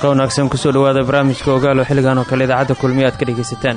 Barqa wanaagsan ku soo dhawaada barnaamijka ogaal oo xilligan oo kale idaacadda kulmiya aad ka dhegaysataan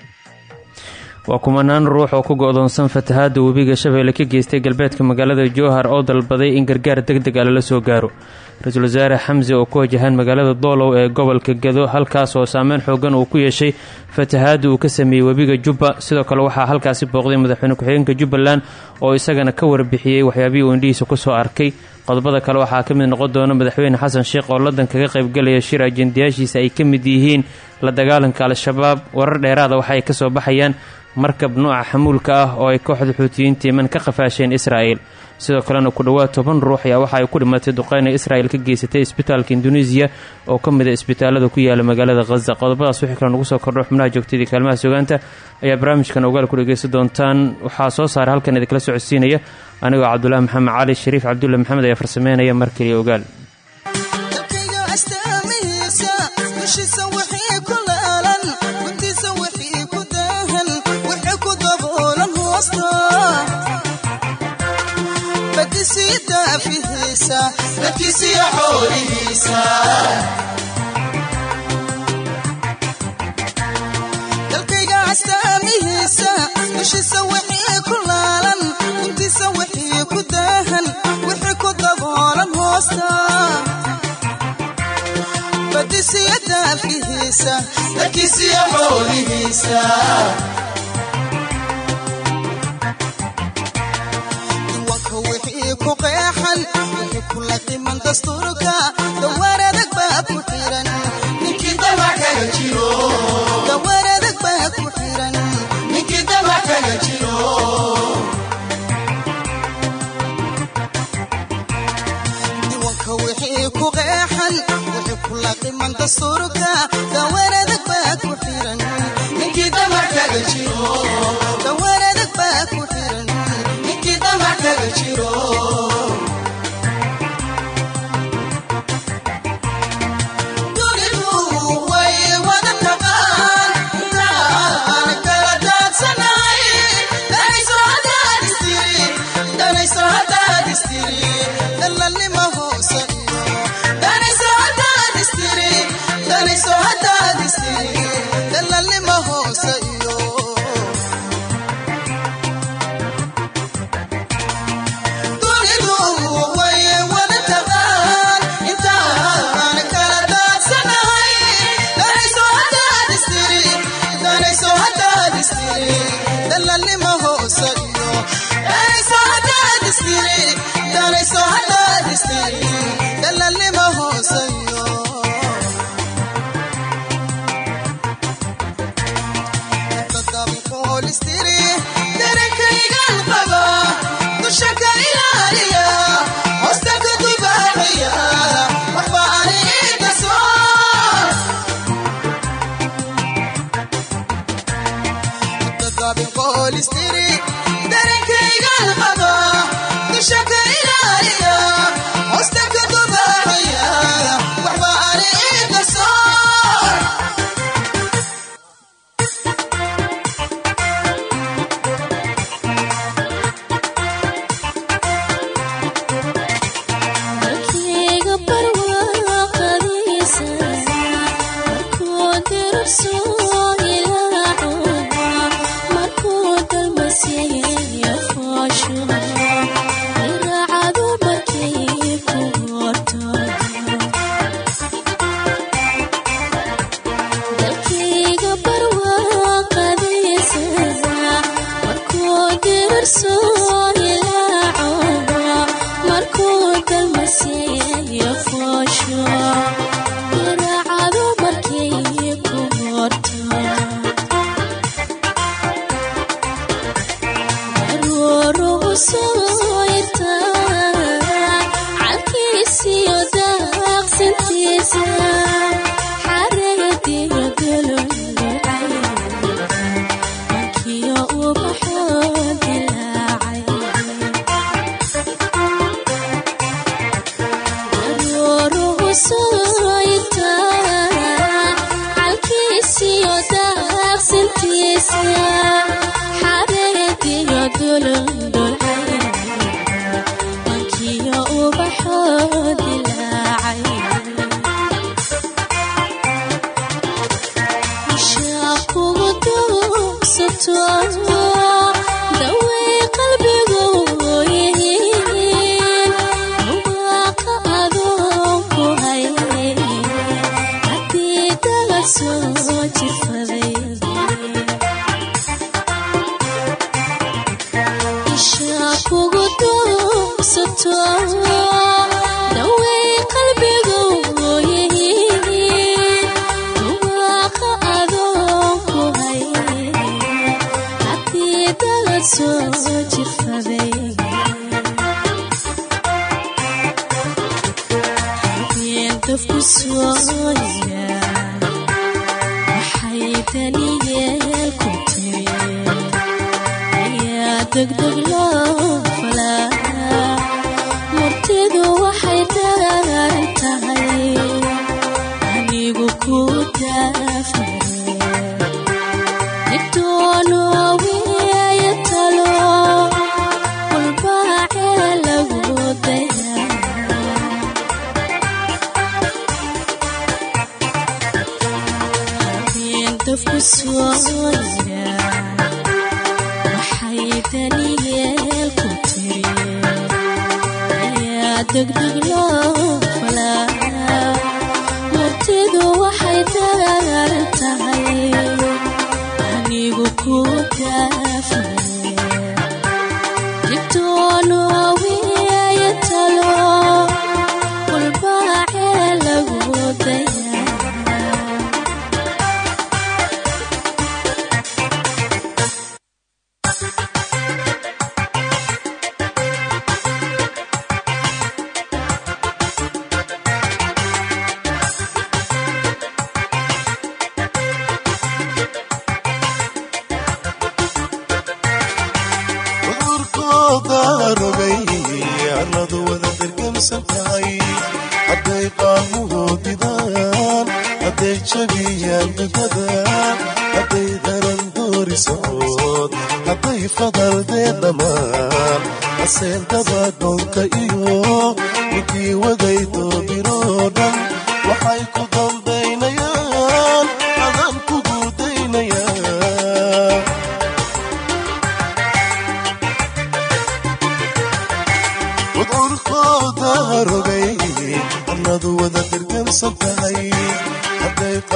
waa kumanaan ruux oo ku go-doonsan fatahaada webiga shabeelle ka geystay galbeedka magaalada jowhar oo dalbaday in gargaar deg deg a lala soo gaaro. Ra'iisul wasaare xamse oo ku wajahaan magaalada doolow ee gobolka gado halkaas oo saameyn xoogan uu ku yeeshay fatahaada uu ka sameeyey webiga jubba. Sidoo kale waxaa halkaasi booqday madaxweyne ku-xigeenka jubbaland oo isagana ka warbixiyey waxyaabihii uu indhihiisa ku soo arkay. Qodobada kale waxaa ka mid noqon doona madaxweyne xasan sheekh oo ladan kaga qaybgalaya shir ajendayaashiisa ay ka mid yihiin la dagaalanka al-shabaab. Warar dheeraada waxa ay ka soo baxayaan markab nuuca xamuulka ah oo ay kooxda xuutiyiinta yeman ka qafaasheen israa'el sidoo kalena ku dhowaad toban ruux ayaa waxa ay ku dhimatay duqeyna israa'el ka geysatay isbitaalka induneisiya oo ka mid a isbitaalada ku yaalla magaalada khaza qodobadaas wixii kale nagu soo kordho xubnaha joogtadii kaalmaha sugaanta ayaa barnaamijkan ogaal ku dhegeysan doontaan. Waxaa soo saaray halkan idinkala socodsiinaya. Anigoo cabdulaahi maxamed cali shariif cabdulle maxamed ayaa farsameynaya mar keliya ogaal dalkayga astaamihiisa dushiisa wixii ku laalan guntiisa wixii ku daahan wixii ku daboolan hoosta badisiya daafihiisa dalkiisiya xoolihiisa dhiman dastuurka dawaar baa ku xiran dawaar wixii ku qeexan wixii kula dhiman dastuurka dawaar hoosayo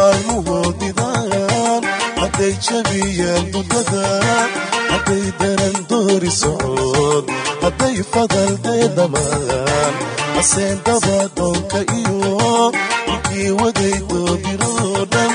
waxay mugoodidaan hadday jabiyeen dudada hadday daran doori socod hadday fadaldee dhamaan. Haseen dabadoonka iyo intii waday doobiroodhan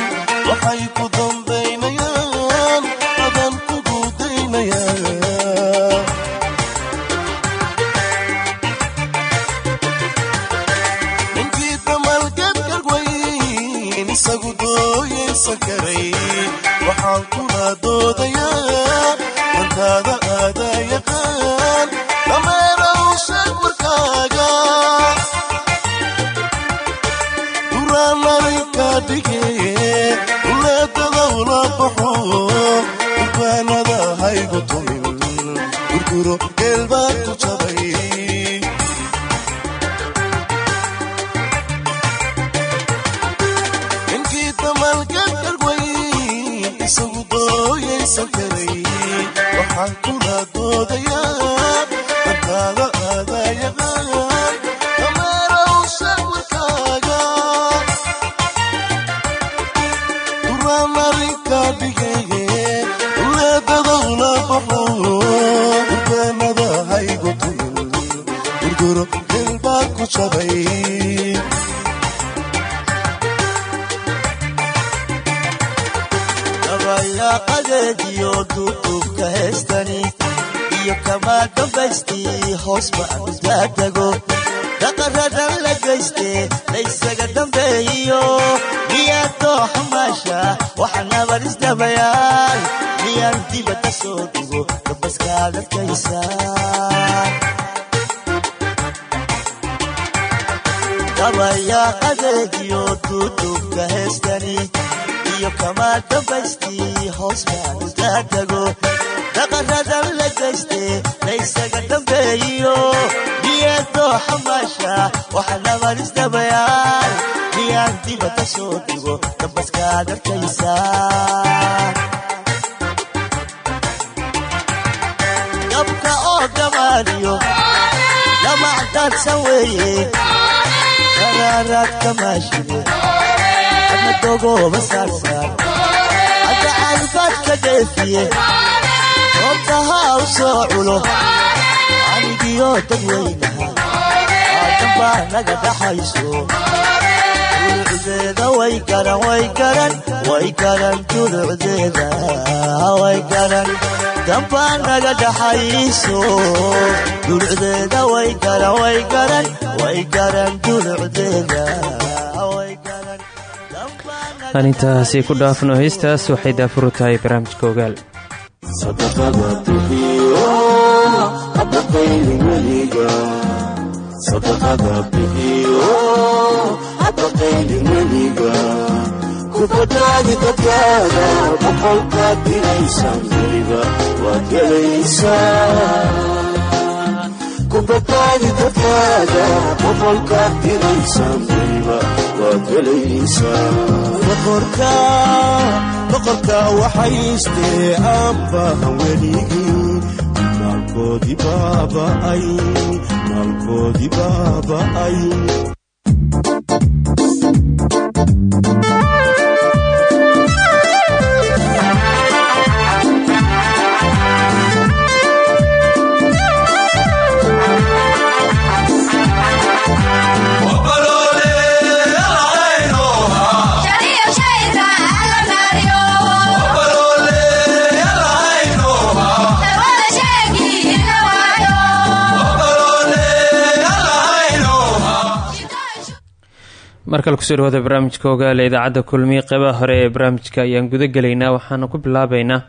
karaaraad kamaashine adna dogooba saarsaar. Hadda califaad ka dheefiye oobtahaa u soo culo. Anigiyo dadweynaha aadambaa naga dhaxayso dulucdeeda way garan way garan way garan dulucdeeda way garan dambaa naga dhaxayso dulucdeeda way garan way garan way garan garan aan intaasi ku dhaafno heystaas waxay daafuru tahay barnaamijka ogaal sadaqada bixiyo habaqayni weliga sadaqada bixiyo habaqayni weliga ku badbaadi dadkaada boqolkaad diraysan weliba waad gelaysaa ku badbaadi dadkaada boqolkaad diraysan weliba waad gelaysaa boqorka boqorka waxaystee aabbahan weligii maalkoodii baaba'ay maalkoodii baaba'ay markale ku soo dhawaada barnaamijka ogaale idaacadda kulmiye qeybaha hore ee barnaamijka ayaan guda gelaynaa waxaana ku bilaabeynaa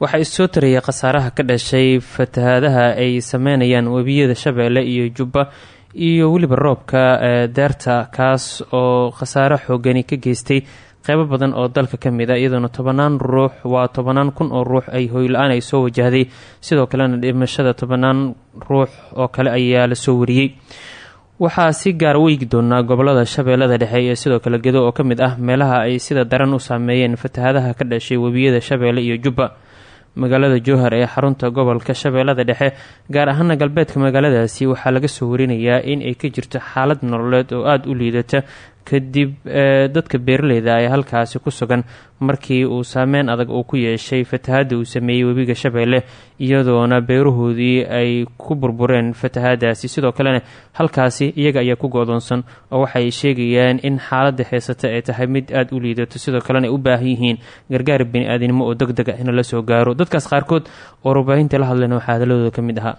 waxaa issoo tarayay khasaaraha ka dhashay fatahaadaha ay sameynayaan webiyada shabeelle iyo jubba iyo weliba roobka daarta kaas oo khasaare xoogani ka geystay qeybo badan oo dalka ka mid a iyadoona tobanaan ruux waa tobanaan kun oo ruux ay hoyla-aan ay soo wajahday. Sidoo kalena dhimashada tobanaan ruux oo kale ayaa la soo wariyey waxaa si gaar weygi doonaa gobollada shabeellada dhexe iyo sidoo kale gedo oo ka mid ah meelaha ay sida daran u saameeyeen fatahaadaha ka dhashay webiyada shabeelle iyo jubba magaalada jowhar ee xarunta gobolka shabeellada dhexe gaar ahaana galbeedka magaaladaasi waxaa laga soo warinayaa in ay ka jirto xaalad nololeed oo aada u liidata kadib dadka beeraleyda ee halkaasi ku sugan markii uu saameyn adag uu ku yeeshay fatahaadda uu sameeyey webiga shabeelle iyadoona beerahoodii ay ku burbureen fatahaadaasi sidoo kalena halkaasi iyaga ayaa ku go-doonsan oo waxay sheegayaan in xaaladda heysata ay tahay mid aada u liidato. Sidoo kalena ay u baahan yihiin gargaar bani-aadinimo oo deg deg ah in la soo gaaro. Dadkaas qaarkood oo warbaahinta la hadlayna waxaa hadaladooda ka mid ahaa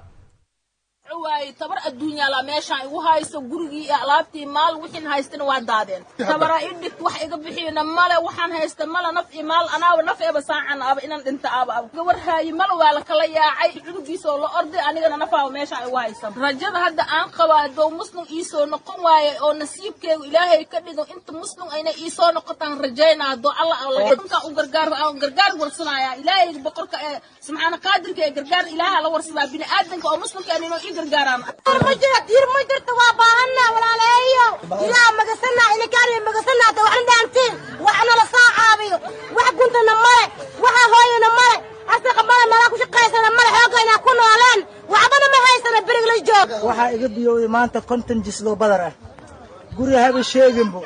tabar adduunyaala meeshaan igu hayso gurigii iyo alaabtii maal wixiin haystana waa daadeen. Tabara i dhigt wax iga bixiyna male waxaan haysta male naf iyo maal anaaba naf eeba saacan aba inaan dhinta aba aba gawarhaayi male waa la kala yaacay cunugiisa oo la orday anigana nafaaba meeshaan igu haysan. Rajada hadda aan qabaa dow muslim iisoo noqon waaye oo nasiibkeegu ilaahay ka dhigo inta muslim ayna iisoo noqotaan rajaynaa doo alla alla u gargaar gargaar warsanaya ilaahay boqorka ee subxaana qaadirka ee gargaar ilaaha la warsadaa bini aadanka oo muslimka inuu ii gargaaraan caabiyo wax guntana male waxa hooyana waxaa iga biyowday maanta konton jisdoo badar ah. Guri haba sheeginbo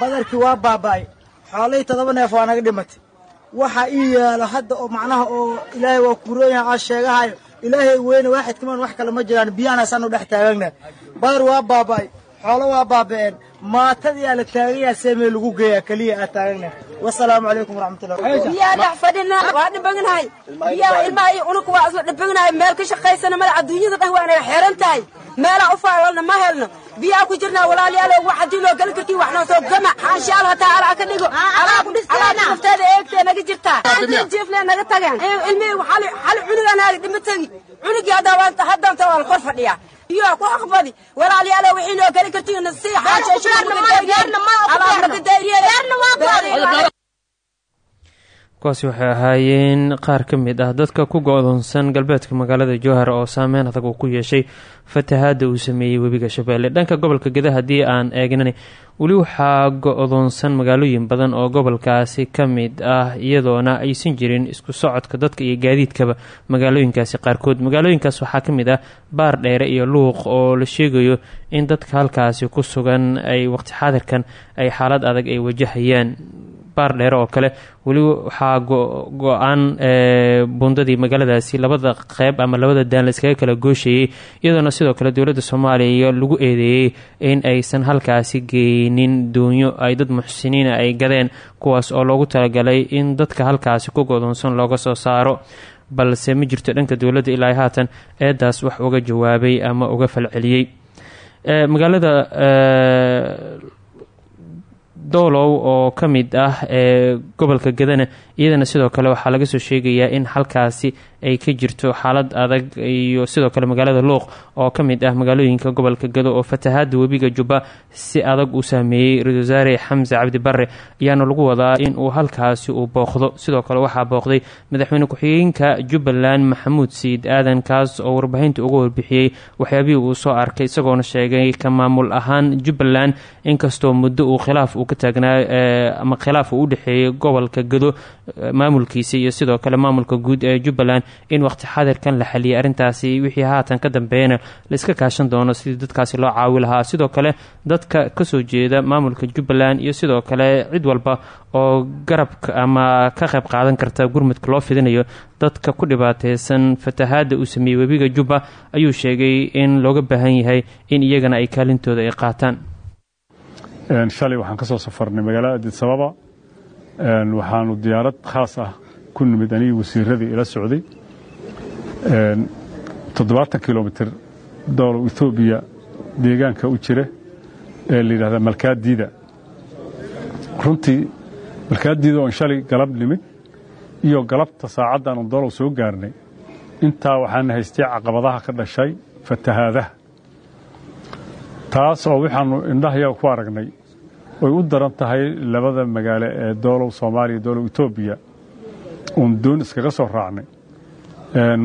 badarkii waa baaba'ay. Xoolihii toddoba neef waa naga dhimatay. Waxa ii yaalo hadda oo macnaha oo ilaahay waa kuurooyaha aa sheegahayo ilaahay weyne waaxid kamaan wax kale ma jiraan. Biyaanaasaan u dhex taagagna badar waa baaba'ay xoolo waa baaba'een maatadii aa la taagayaa seemee lagu geeyaa keliya aa taagagna wasalaamu calaykum waraxmatullahi biyaa dhex fadhina waa dhibagnahay biyaa ilmaha iyo unuga waa isla dhibagnahay meel ka shaqaysana mada adduunyada dhan waa inaga xeran tahay. Meelaa u faawalna ma helno. Biyaa ku jirnaa walaalayaal wax haddii loo geli kartiin wax noo soo gama. Insha allah taala ka dhigo. Alaab nafteeda eegtee naga jirtaa jiiflee naga tageen ilmihii xali xali cunuga naaga dhima tegi cunugii hadda haddanta waa la kor fadhiyaa biyo ku aqbadi walaalayaal wixii noo kartiin nasiixa kuwaasi waxay ahaayeen qaar ka mid ah dadka ku go-doonsan galbeedka magaalada jowhar oo saameyn adag uu ku yeeshay fatahaada uu sameeyey webiga shabeelle. Dhanka gobolka geda haddii aan eegnan weli waxaa go-doonsan magaalooyin badan oo gobolkaasi ka mid ah iyadoona aysan jirin isku socodka dadka iyo gaadiidkaba magaalooyinkaasi qaarkood. Magaalooyinkaas waxaa ka mid ah baar dheere iyo luuq oo la sheegayo in dadka halkaasi ku sugan ay waqti xaadirkan ay xaalad adag ay wajahayaan baar dheere oo kale. Weli waxaa go'aan bundadii magaaladaasi labada qeyb ama labada daan la iskaga kala gooshayey iyadoona sidoo kale dowladda soomaaliya lagu eedeeyey in aysan halkaasi geynin doonyo ay dad muxsiniina ay gadeen kuwaas oo loogu talagalay in dadka halkaasi ku godoonsan looga soo saaro. Balse ma jirto dhanka dowladda ilaa haatan eedaas wax uga jawaabay ama uga falceliyey. Magaalada doolow oo ka mid ah ee gobolka gadana iyadana sidoo kale waxaa laga soo sheegayaa in halkaasi ay ka jirto xaalad adag iyo sidoo kale magaalada luuq oo ka mid ah magaalooyinka gobolka gado oo fatahaada webiga jubba si adag uu saameeyey ra'isul wasaare xamse cabdi bare ayaana lagu wadaa in uu halkaasi uu booqdo. Sidoo kale waxaa booqday madaxweyne ku-xigeenka jubbaland maxamuud siid aadan kaas oo warbaahinta uga warbixiyey waxyaabihii uu soo arkay isagoona sheegay ka maamul ahaan jubbaland. Inkastoo muddo uu khilaaf uu ka taagnaa ama khilaaf uu u dhexeeyey gobolka gado maamulkiisa iyo sidoo kale maamulka guud ee jubbaland in waqti xadirkan la xaliyay arrintaasi wixii haatan ka dambeeyana laiska kaashan doono sidii dadkaasi loo caawi lahaa. Sidoo kale dadka ka soo jeeda maamulka jubbaland iyo sidoo kale cid walba oo garabka ama ka qayb qaadan karta gurmudka loo fidinayo dadka ku dhibaateysan fatahaada uu sameeyey webiga jubba ayuu sheegay in looga baahan yahay in iyagana ay kaalintooda ay qaataan waxaanu diyaarad khaas ah ku nimid anigii wasiiradii ila socday. Toddobaatan kilomitir doolow ethoobiya deegaanka u jira ee la yidhahda malkaadiida runtii malkaadiida oon shalay galab nimid iyo galabta saacaddaanu doolow soo gaarnay intaa waxaana haystay caqabadaha ka dhashay fatahaadaha. Taas oo waxaanu indhahayaga ku aragnay way u daran tahay labada magaalo ee doolow soomaaliya doolow etoobiya uun doon iskaga soo raacnay.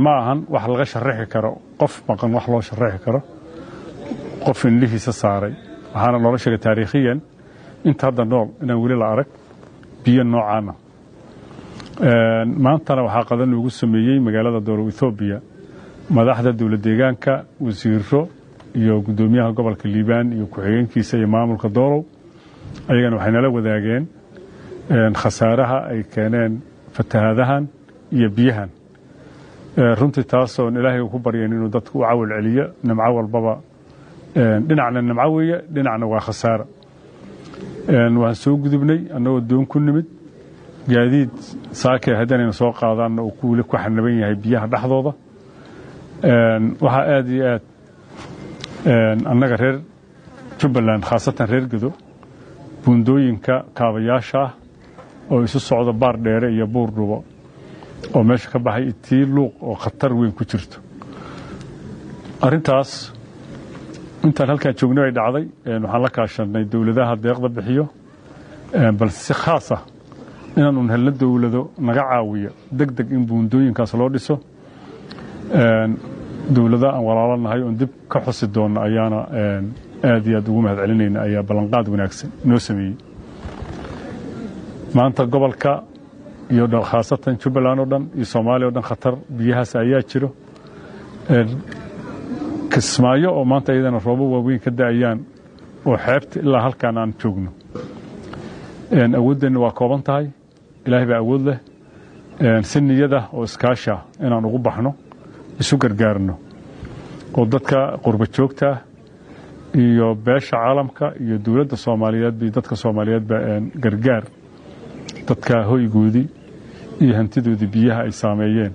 Ma ahan wax laga sharaxi karo qof maqan wax loo sharaxi karo qof indhihiisa saaray. Waxaana loola sheegay taariikhiyan inta hadda nool inaan weli la arag biyo noocaana maantana waxaa qadan loogu sameeyey magaalada doolow ethoobiya madaxda dowla deegaanka wasiiro iyo guddoomiyaha gobolka liibaan iyo ku-xigeenkiisa iyo maamulka doolow ayagana waxay nala wadaageen khasaaraha ay keeneen fatahaadahan iyo biyahan. Runtii taasoon ilaahay ku baryaen inuu dadku u cawal celiyo nimco walbaba dhinacna nimco weeye dhinacna waa khasaara. Waan soo gudubnay annagoo doon ku nimid. Gaadiid saakee haddanayna soo qaadaanna uu weli ku xanaban yahay biyaha dhexdooda. Waxaa aad iyo aad annaga reer jubbaland khaasatan reer gedo buundooyinka kaabayaasha ah oo isu socdo baar dheere iyo buur dhubo oo meesha ka baxay itii luuq oo khatar weyn ku jirto. Arrintaas intaan halkaan joognay ay dhacday waxaan la kaashanay dowladaha deeqda bixiyo balse si khaas ah inaanun helno dowlado naga caawiya deg deg in buundooyinkaas loo dhiso dowladda aan walaalanahay oon dib ka xusi doonno ayaana aad iyo aad ugu mahad celinayna ayaa ballanqaad wanaagsan noo sameeyey. Maanta gobolka iyo khaasatan jubbaland oo dhan iyo soomaaliya o dhan khatar biyahaas ayaa jiro. Kismaayo oo maanta iyadana roobo waaweyn ka da'ayaan oo xeebta ilaa halkaan aan joogno. Awooddeenna waa kooban tahay. Ilaahay baa awood leh. Si niyada oo iskaasha inaan ugu baxno isu gargaarno. Oo dadka qurba joogta iyo beesha caalamka iyo dowladda soomaaliyeed iyo dadka soomaaliyeedba gargaar. Dadka hoygoodii iyo hantidoodii biyaha ay saameeyeen.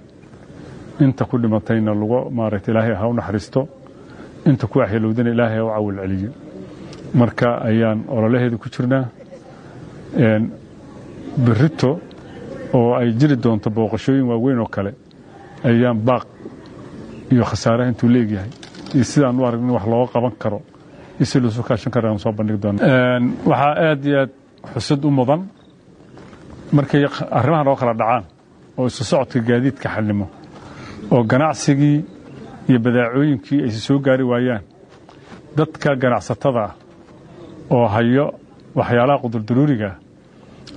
Inta ku dhimatayna lagu maaragta ilaahay ha u naxariisto. Inta ku waxyeelowdana ilaahay ha u cawil celiyo. Marka ayaan ololaheeda ku jirnaa berito oo ay jiri doonto booqashooyin waaweyn oo kale ayaan baaq iyo khasaaraha intuu leegyahay iyo sidaan u aragn in wax looga qaban karo soo bandhigi doona. Waxaa aad iyo aad xusad u mudan markay arrimahan oo kala dhacaan oo isu socodka gaadiidka xallimo oo ganacsigii iyo badaacooyinkii aysi soo gaari waayaan. Dadka ganacsatada ah oo hayo waxyaalaha qudurdaruuriga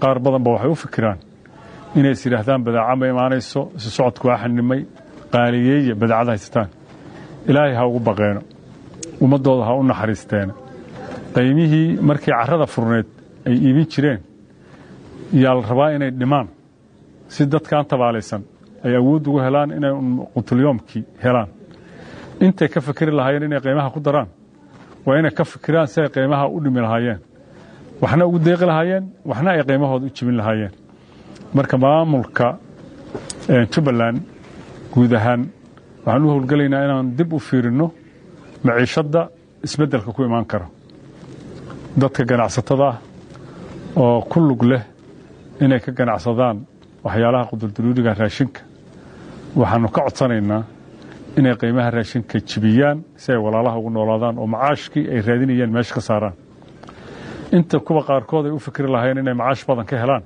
qaar badanba waxay u fikiraan inay is yidhaahdaan badaaca ma imaanayso isu socodku waa xanimay qaaliyeeya badaacada haysataan. Ilaahay ha ugu baqeeno ummaddooda ha u naxariisteena qaymihii markii carrada furneed ay iibin jireen yaa la rabaa inay dhimaan? Si dadkaan tabaalaysan ay awood ugu helaan inay qutulyoomkii helaan. Intay ka fikiri lahaayeen inay qiimaha ku daraan waa inay ka fikiraan si ay qiimaha u dhimi lahaayeen. Waxna ugu deeqi lahaayeen waxna ay qiimahooda u jibin lahaayeen. Marka maamulka jubbaland guud ahaan waxaan u howlgelaynaa inaan dib u fiirinno maciishadda isbeddelka ku imaan kara dadka ganacsatada ah oo ku lug leh inay ka ganacsadaan waxyaalaha qudurdaruuriga raashinka. Waxaannu ka codsanaynaa inay qiimaha raashinka jibiyaan si ay walaalaha ugu noolaadaan oo macaashkii ay raadinayeen meesha ka saaraan. Inta kuwa qaarkood ay u fikri lahayn inay macaash badan ka helaan.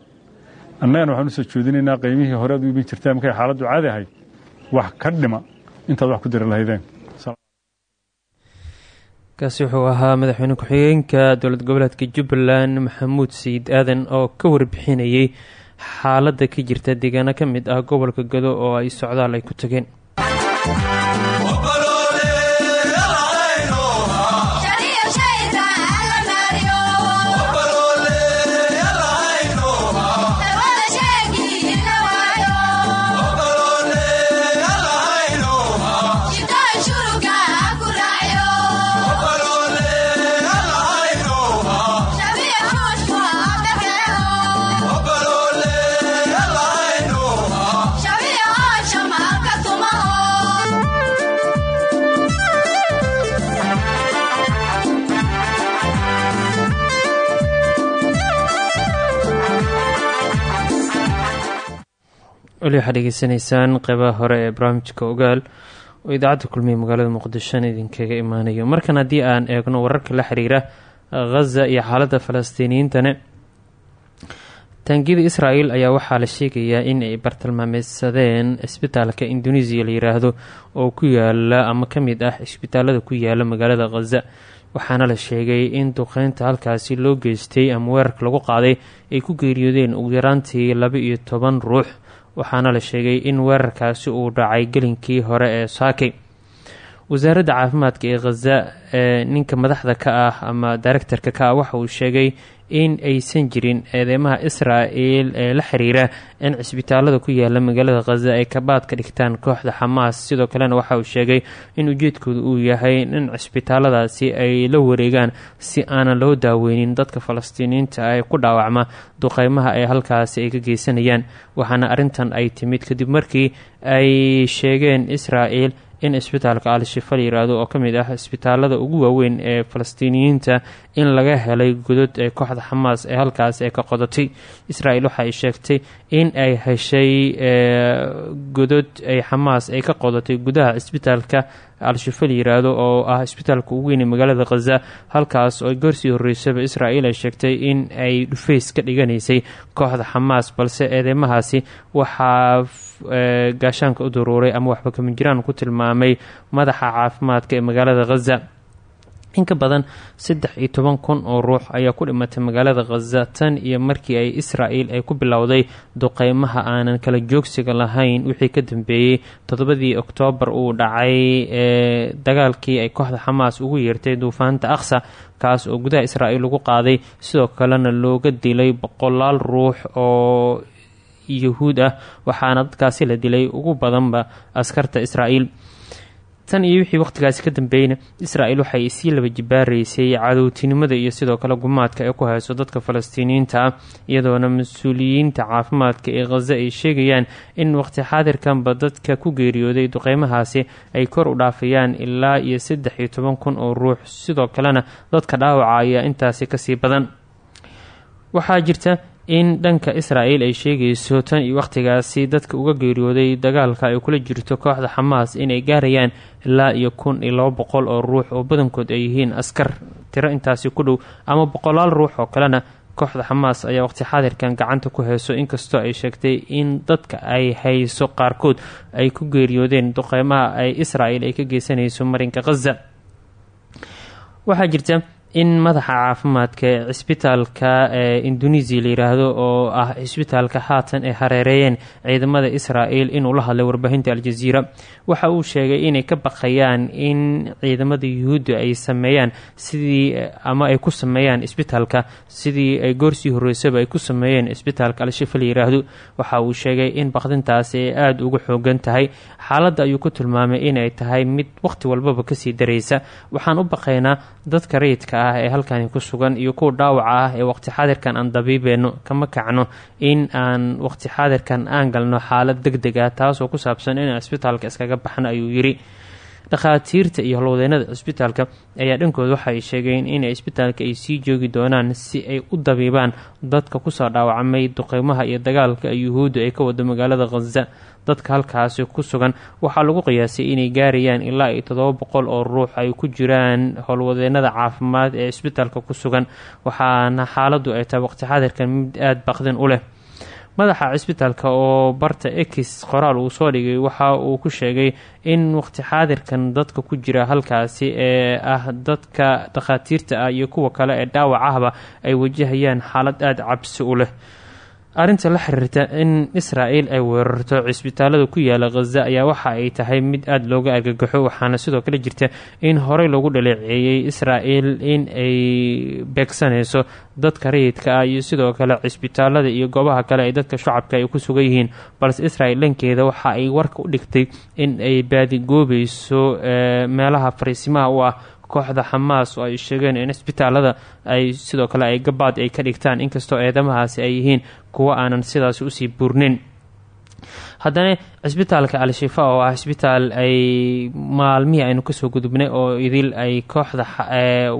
Annagana waxaan u soo jeedinaynaa qiimihii hore ad u iibin jirteen markay xaaladdu caadi ahayd. Wax ka dhima intaad wax ku diri lahaydeen kaasi wuxuu ahaa madaxweyne ku-xigeenka dowlad goboleedka jubbaland maxamuud sayid aadan oo ka warbixinayay xaaladda ka jirta deegaano ka mid ah gobolka gado oo ay socdaal ay ku tageen weli waxaad dhegeysanaysaan qeybaha hore ee barnaamijka ogaal oo idaacadda kulmiya magaalada muqdishona idinkaga imaanayo. Markan haddii aan eegno wararka la xiriira khaza iyo xaaladda falastiiniyiintana taangiyada israel ayaa waxaa la sheegayaa in ay bartilmaameysadeen isbitaalka indonesiya la yiraahdo oo ku yaalla ama ka mid ah isbitaalada ku yaalla magaalada khaza waxaana la sheegay in duqeynta halkaasi loo geystay ama weerarka lagu qaaday ay ku geeriyoodeen ugu yaraantii laba iyo toban ruux waxaana la sheegay in weerarkaasi uu dhacay gelinkii hore ee saakay wasaaradda caafimaadka ee khaza ee ninka madaxda ka ah ama directorka ka ah waxa uu sheegay in aysan jirin eedeymaha isra-el ee la xiriira in cisbitaalada ku yaalla magaalada khaza ay kabaad ka dhigtaan kooxda xamaas. Sidoo kalena waxa uu sheegay in ujeedkooda uu yahay in cisbitaaladaasi ay la wareegaan si aanan loo daaweynin dadka falastiiniyiinta ah ee ku dhaawacma duqeymaha ay halkaasi ay ka geysanayaan. Waxaana arrintan ay timid kadib markii ay sheegeen isra-el in isbitaalka al-shifa la yiraahdo oo ka mid ah isbitaalada ugu waaweyn ee falastiiniyiinta in laga helay godod ee kooxda xamaas ee halkaasi ay ka qodatay. Israel waxa ay sheegtay in ay heshay godod ay xamaas ay ka qodatay gudaha isbitaalka al-shifa la yiraahdo oo ah isbitaalka ugu weyn ee magaalada khaza halkaas oo goorsii horeysaba israel ay sheegtay in ay dhufays ka dhiganaysay kooxda xamaas balse eedeymahaasi waxaa gaashaanka u daruuray ama waxba kama jiraan ku tilmaamay madaxa caafimaadka ee magaalada khaza in ka badan saddex iyo toban kun oo ruux ayaa ku dhimatay magaalada khaza tan iyo markii ay israel ay ku bilowday duqeymaha aanan kala joogsiga lahayn wixii ka dambeeyey toddobadii oktoobar uu dhacay ee dagaalkii ay kooxda xamaas ugu yeertay duufaanta aksa kaas oo gudaha israel lagu qaaday. Sidoo kalena looga dilay boqolaal ruux oo yuhuud ah waxaana dadkaasi la dilay ugu badanba askarta israa'iil tan iyo wixii waqtigaasi ka dambeeyna israel waxay sii laba jibaaraysay cadowtinimada iyo sidoo kale gumaadka ay ku hayso dadka falastiiniyiinta ah iyadoona mas'uuliyiinta caafimaadka ee khaza ay sheegayaan in waqti xaadirkanba dadka ku geeriyooday duqeymahaasi ay kor u dhaafayaan ilaa iyo saddex iyo toban kun oo ruux. Sidoo kalena dadka dhaawaca ayaa intaasi ka sii badan. Waxaa jirta in dhanka israel ay sheegayso tan iyo waqtigaasi dadka uga geeriyooday dagaalka ay kula jirto kooxda xamaas inay gaarayaan ilaa iyo kun iyo laba boqol oo ruux oo badankood ay yihiin askar. Tiro intaasi ku dhow ama boqolaal ruux oo kalena kooxda xamaas ayaa waqti xaadirkan gacanta ku hayso inkastoo ay sheegtay in dadka ay hayso qaarkood ay ku geeriyoodeen duqeymaha ay israel ay ka geysanayso marinka khaza waxaa jirta in madaxa caafimaadka ee cisbitaalka ee indonesiya la yiraahdo oo ah cisbitaalka haatan ay hareereeyeen ciidamada israel inuu la hadlay warbaahinta aljaziira waxa uu sheegay inay ka baqayaan in ciidamada yuhuudda ay sameeyaan sidii ama ay ku sameeyaan cisbitaalka sidii ay goorsii horeysaba ay ku sameeyeen cisbitaalka al-shifa la waxa uu sheegay in baqdintaasi ay aada uga xoogan tahay. Xaaladda ayuu ku tilmaamay inay tahay mid waqti walbaba ka sii daraysa. Waxaan u baqaynaa dadka rayidka ah ee halkani ku sugan iyo kuwa dhaawaca ah ee waqti xaadirkan aan dabiibeyno kama kacno in aan waqti xaadirkan aan galno xaalad deg deg ah taasoo ku saabsan inaan cisbitaalka iskaga baxno ayuu yiri dhakhaatiirta iyo howlwadeenada cisbitaalka ayaa dhankooda waxa ay sheegeen in cisbitaalka ay sii joogi doonaan si ay u dabiibaan dadka ku soo dhaawacmay duqeymaha iyo dagaalka yuhuudda ay ka wado magaalada khaza dadka halkaasi ku sugan. Waxaa lagu qiyaasay inay gaarayaan ilaa iyo toddoba boqol oo ruux ay ku jiraan howlwadeenada caafimaad ee cisbitaalka ku sugan waxaana xaaladdu ay tahay waqti xaadirkan mid aada baqdin u leh. Madaxa cisbitaalka oo barta ex qoraal uu soo dhigay waxa uu ku sheegay in waqti xaadirkan dadka ku jira halkaasi ee ah dadka dhakhaatiirta ah iyo kuwa kale ee dhaawacahba ay wajahayaan xaalad aada cabsi u leh arrinta la xiriirta in israel ay weerarto cisbitaalada ku yaalla khaza ayaa waxa ay tahay mid aada looga argagaxo waxaana sidoo kale jirta in horey loogu dhaleeceeyey israel in ay beegsanayso dadka rayidka ah iyo sidoo kale cisbitaalada iyo goobaha kale ee dadka shacabka ay ku sugan yihiin. Balse israel dhankeeda waxa ay warka u dhigtay in ay baadigoobayso meelaha fariisimaha u ah kooxda xamaas oo ay sheegeen in cisbitaalada ay sidoo kale ay gabaad ay ka dhigtaan inkastoo eedamahaasi ay yihiin kuwo aanan sidaas u sii buurnin haddana cisbitaalka al-shifa oo ah cisbitaal ay maalmihii aynu ka soo gudubnay oo idil ay kooxda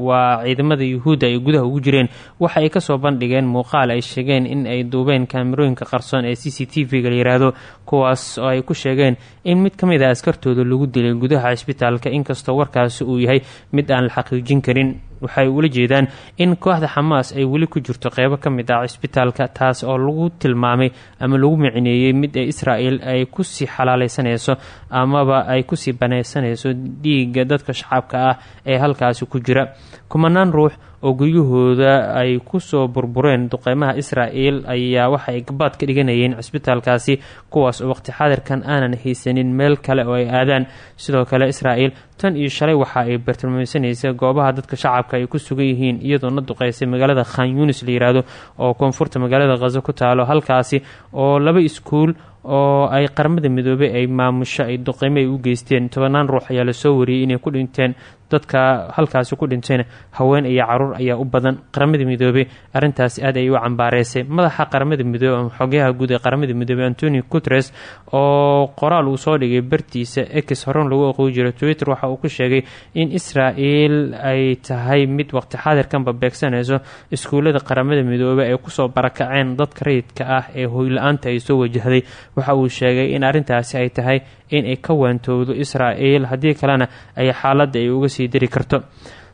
waa ciidamada yuhuudda ay gudaha ugu jireen waxa ay ka soo bandhigeen muuqaal ay sheegeen in ay duubeen kaamirooyinka qarsoon ee c c t v-ga la yiraahdo kuwaas oo ay ku sheegeen in mid ka mid a askartooda lagu dilay gudaha cisbitaalka inkastoo warkaasi uu yahay mid aan la xaqiijin karin waxay ula jeedaan in kooxda xamaas ay weli ku jirto qeybo ka mid ah cisbitaalka taas oo lagu tilmaamay ama lagu micineeyey mid ee israel ay ku sii xalaaleysanayso amaba ay ku sii banaysanayso dhiigga dadka shacabka ah ee halkaasi ku jira. Kumanaan ruux oo guryahooda ay ku soo burbureen duqeymaha israel ayaa waxa ay gabaad ka dhiganayeen cisbitaalkaasi kuwaas oo waqti xaadirkan aanan haysanin meel kale oo ay aadaan. Sidoo kale israel tan iyo shalay waxa ay bartilmaameysanaysa goobaha dadka shacabka ay ku sugan yihiin iyadoona duqeysay magaalada khan yunis la yiraahdo oo koonfurta magaalada khazo ku taalo. Halkaasi oo laba iskuul oo ay qaramada midoobey ay maamusho ay duqeymo u geysteen. Tobanaan ruux ayaa la soo wariyey inay ku dhinteen dadka halkaasi ku dhintayna haween iyo carruur ayaa u badan qaramada midoobey arrintaasi aad ay u cambaareysay. Madaxa qaramada midoobe xogayaha guud ee qaramada midoobey antonio guteres oo qoraal uu soo dhigay bartiisa ex horan lagu aqoon jiro twitter waxa uu ku sheegay in israel ay tahay mid waqti xaadirkanba beegsanayso iskuullada qaramada midoobe ay ku soo barakaceen dadka rayidka ah ee hoyla-aanta ay soo wajahday waxa uu sheegay in arrintaasi ay tahay in ay ka waantowdo israel haddii kalena ay xaaladda ay uga sii dari karto.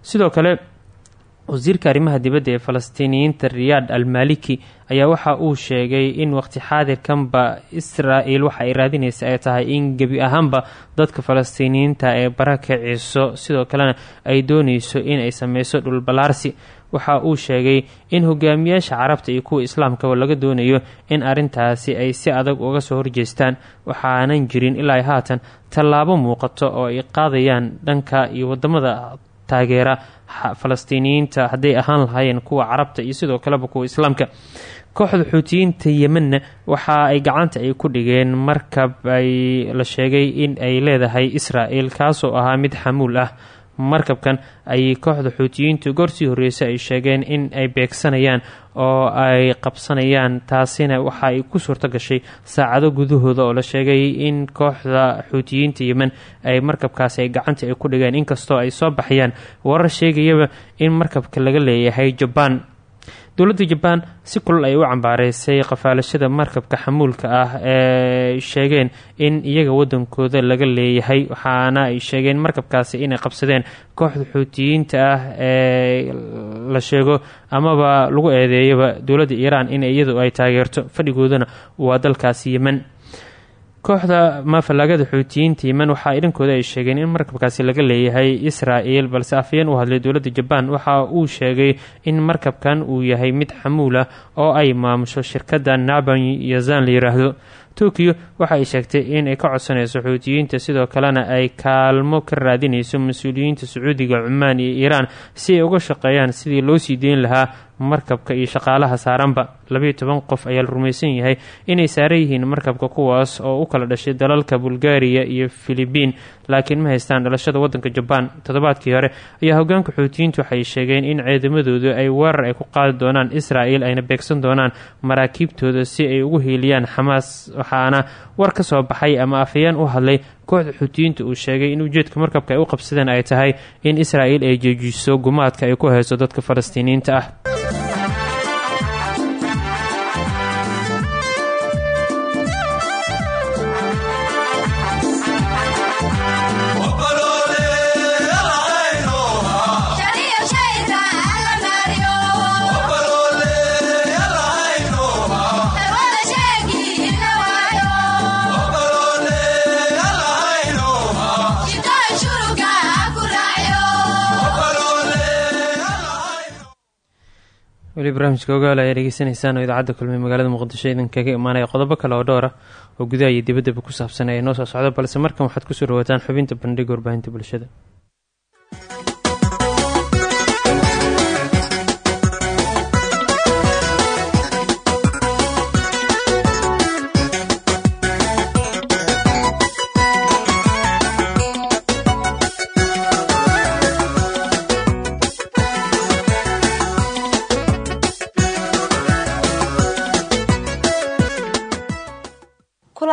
Sidoo kale wasiirka arrimaha dibadda ee falastiiniyiinta riyaad al maliki ayaa waxa uu sheegay in waqti xaadirkanba israel waxa ay raadinaysa ay tahay in gebi ahaanba dadka falastiiniyiinta ee bara sidoo kalena ay dooneyso in ay sameyso dhulbalaarsi waxa uu sheegay in hogaamiyaasha carabta iyo kuwa islaamkaba laga doonayo in arrintaasi ay si adag uga soo horjeestaan. Waxaanan jirin ilaa haatan tallaabo muuqato oo ay qaadayaan dhanka iyo waddamada taageera falastiiniyiinta hadday ahaan lahaayeen kuwa carabta iyo sidoo kaleba kuwa islaamka. Kooxda xuutiyiinta yemenna waxa ay gacanta ay ku dhigeen markab ay la sheegay in ay leedahay israel kaasoo ahaa mid xamuul ah markabkan ayay kooxda xuutiyiintu goorsii horreysay ay sheegeen in ay beegsanayaan oo ay qabsanayaan taasina waxa ay ku suurto gashay saacado gudahooda oo la sheegay in kooxda xuutiyiinta yemen ay markabkaasi ay gacanta ay ku dhigeen inkastoo ay soo baxayaan warar sheegayaba in markabka laga leeyahay jabaan dowladda jabaan si kulal ay u cambaareysay qafaalashada markabka xamuulka ah ee sheegeen in iyaga wadankooda laga leeyahay waxaana ay sheegeen markabkaasi inay qabsadeen kooxda xuutiyiinta ah ee la sheego amaba lagu eedeeyaba dowladda iiraan in iyadu ay taageerto fadhigoodana waa dalkaasi yemen kooxda maafalaagada xuutiyiinta yemen waxaa idankooda ay sheegeen in markabkaasi laga leeyahay israel balse afhayeen u hadlay dowladda jabaan waxa uu sheegay in markabkan uu yahay mid xamuul ah oo ay maamusho shirkadda naban yazan la yiraahdo tokyo waxa ay sheegtay in ay ka codsanayso xuutiyiinta sidoo kalena ay kaalmo ka raadinayso mas'uuliyiinta sacuudiga cumaan iyo iiraan si ay uga shaqeeyaan sidii loo sii deyn lahaa markabka iyo shaqaalaha saaranba. Labayo toban qof ayaa la rumaysan yahay inay saaran yihiin markabka kuwaas oo u kala dhashay dalalka bulgaariya iyo filibiin laakiin ma haystaan dhalashada wadanka jabaan toddobaadkii hore ayaa hogaanka xuutiyiintu waxay sheegeen in ciidamadoodu ay weerar ay ku qaadi doonaan israel ayna beegsan doonaan maraakiibtooda si ay ugu hiiliyaan xamaas waxaana war ka soo baxay ama afhayeen u hadlay kooxda xuutiyiinta uu sheegay in ujeedka markabka ay u qabsadeen ay tahay in israel ay jeejiso gumaadka ay ku hayso dadka falastiiniyiinta ah weli barnaamijka ogaal ayaa dhegeysanaysaan oo idaacadda kulmay magaalada muqdisho idinkaga imaanaya qodobo kale oo dhowr ah oo gudaha iyo dibaddaba ku saabsan ee noo soo socdo balse markan waxaad ku soo dhawaataan xubinta bandhiga warbaahinta bulshada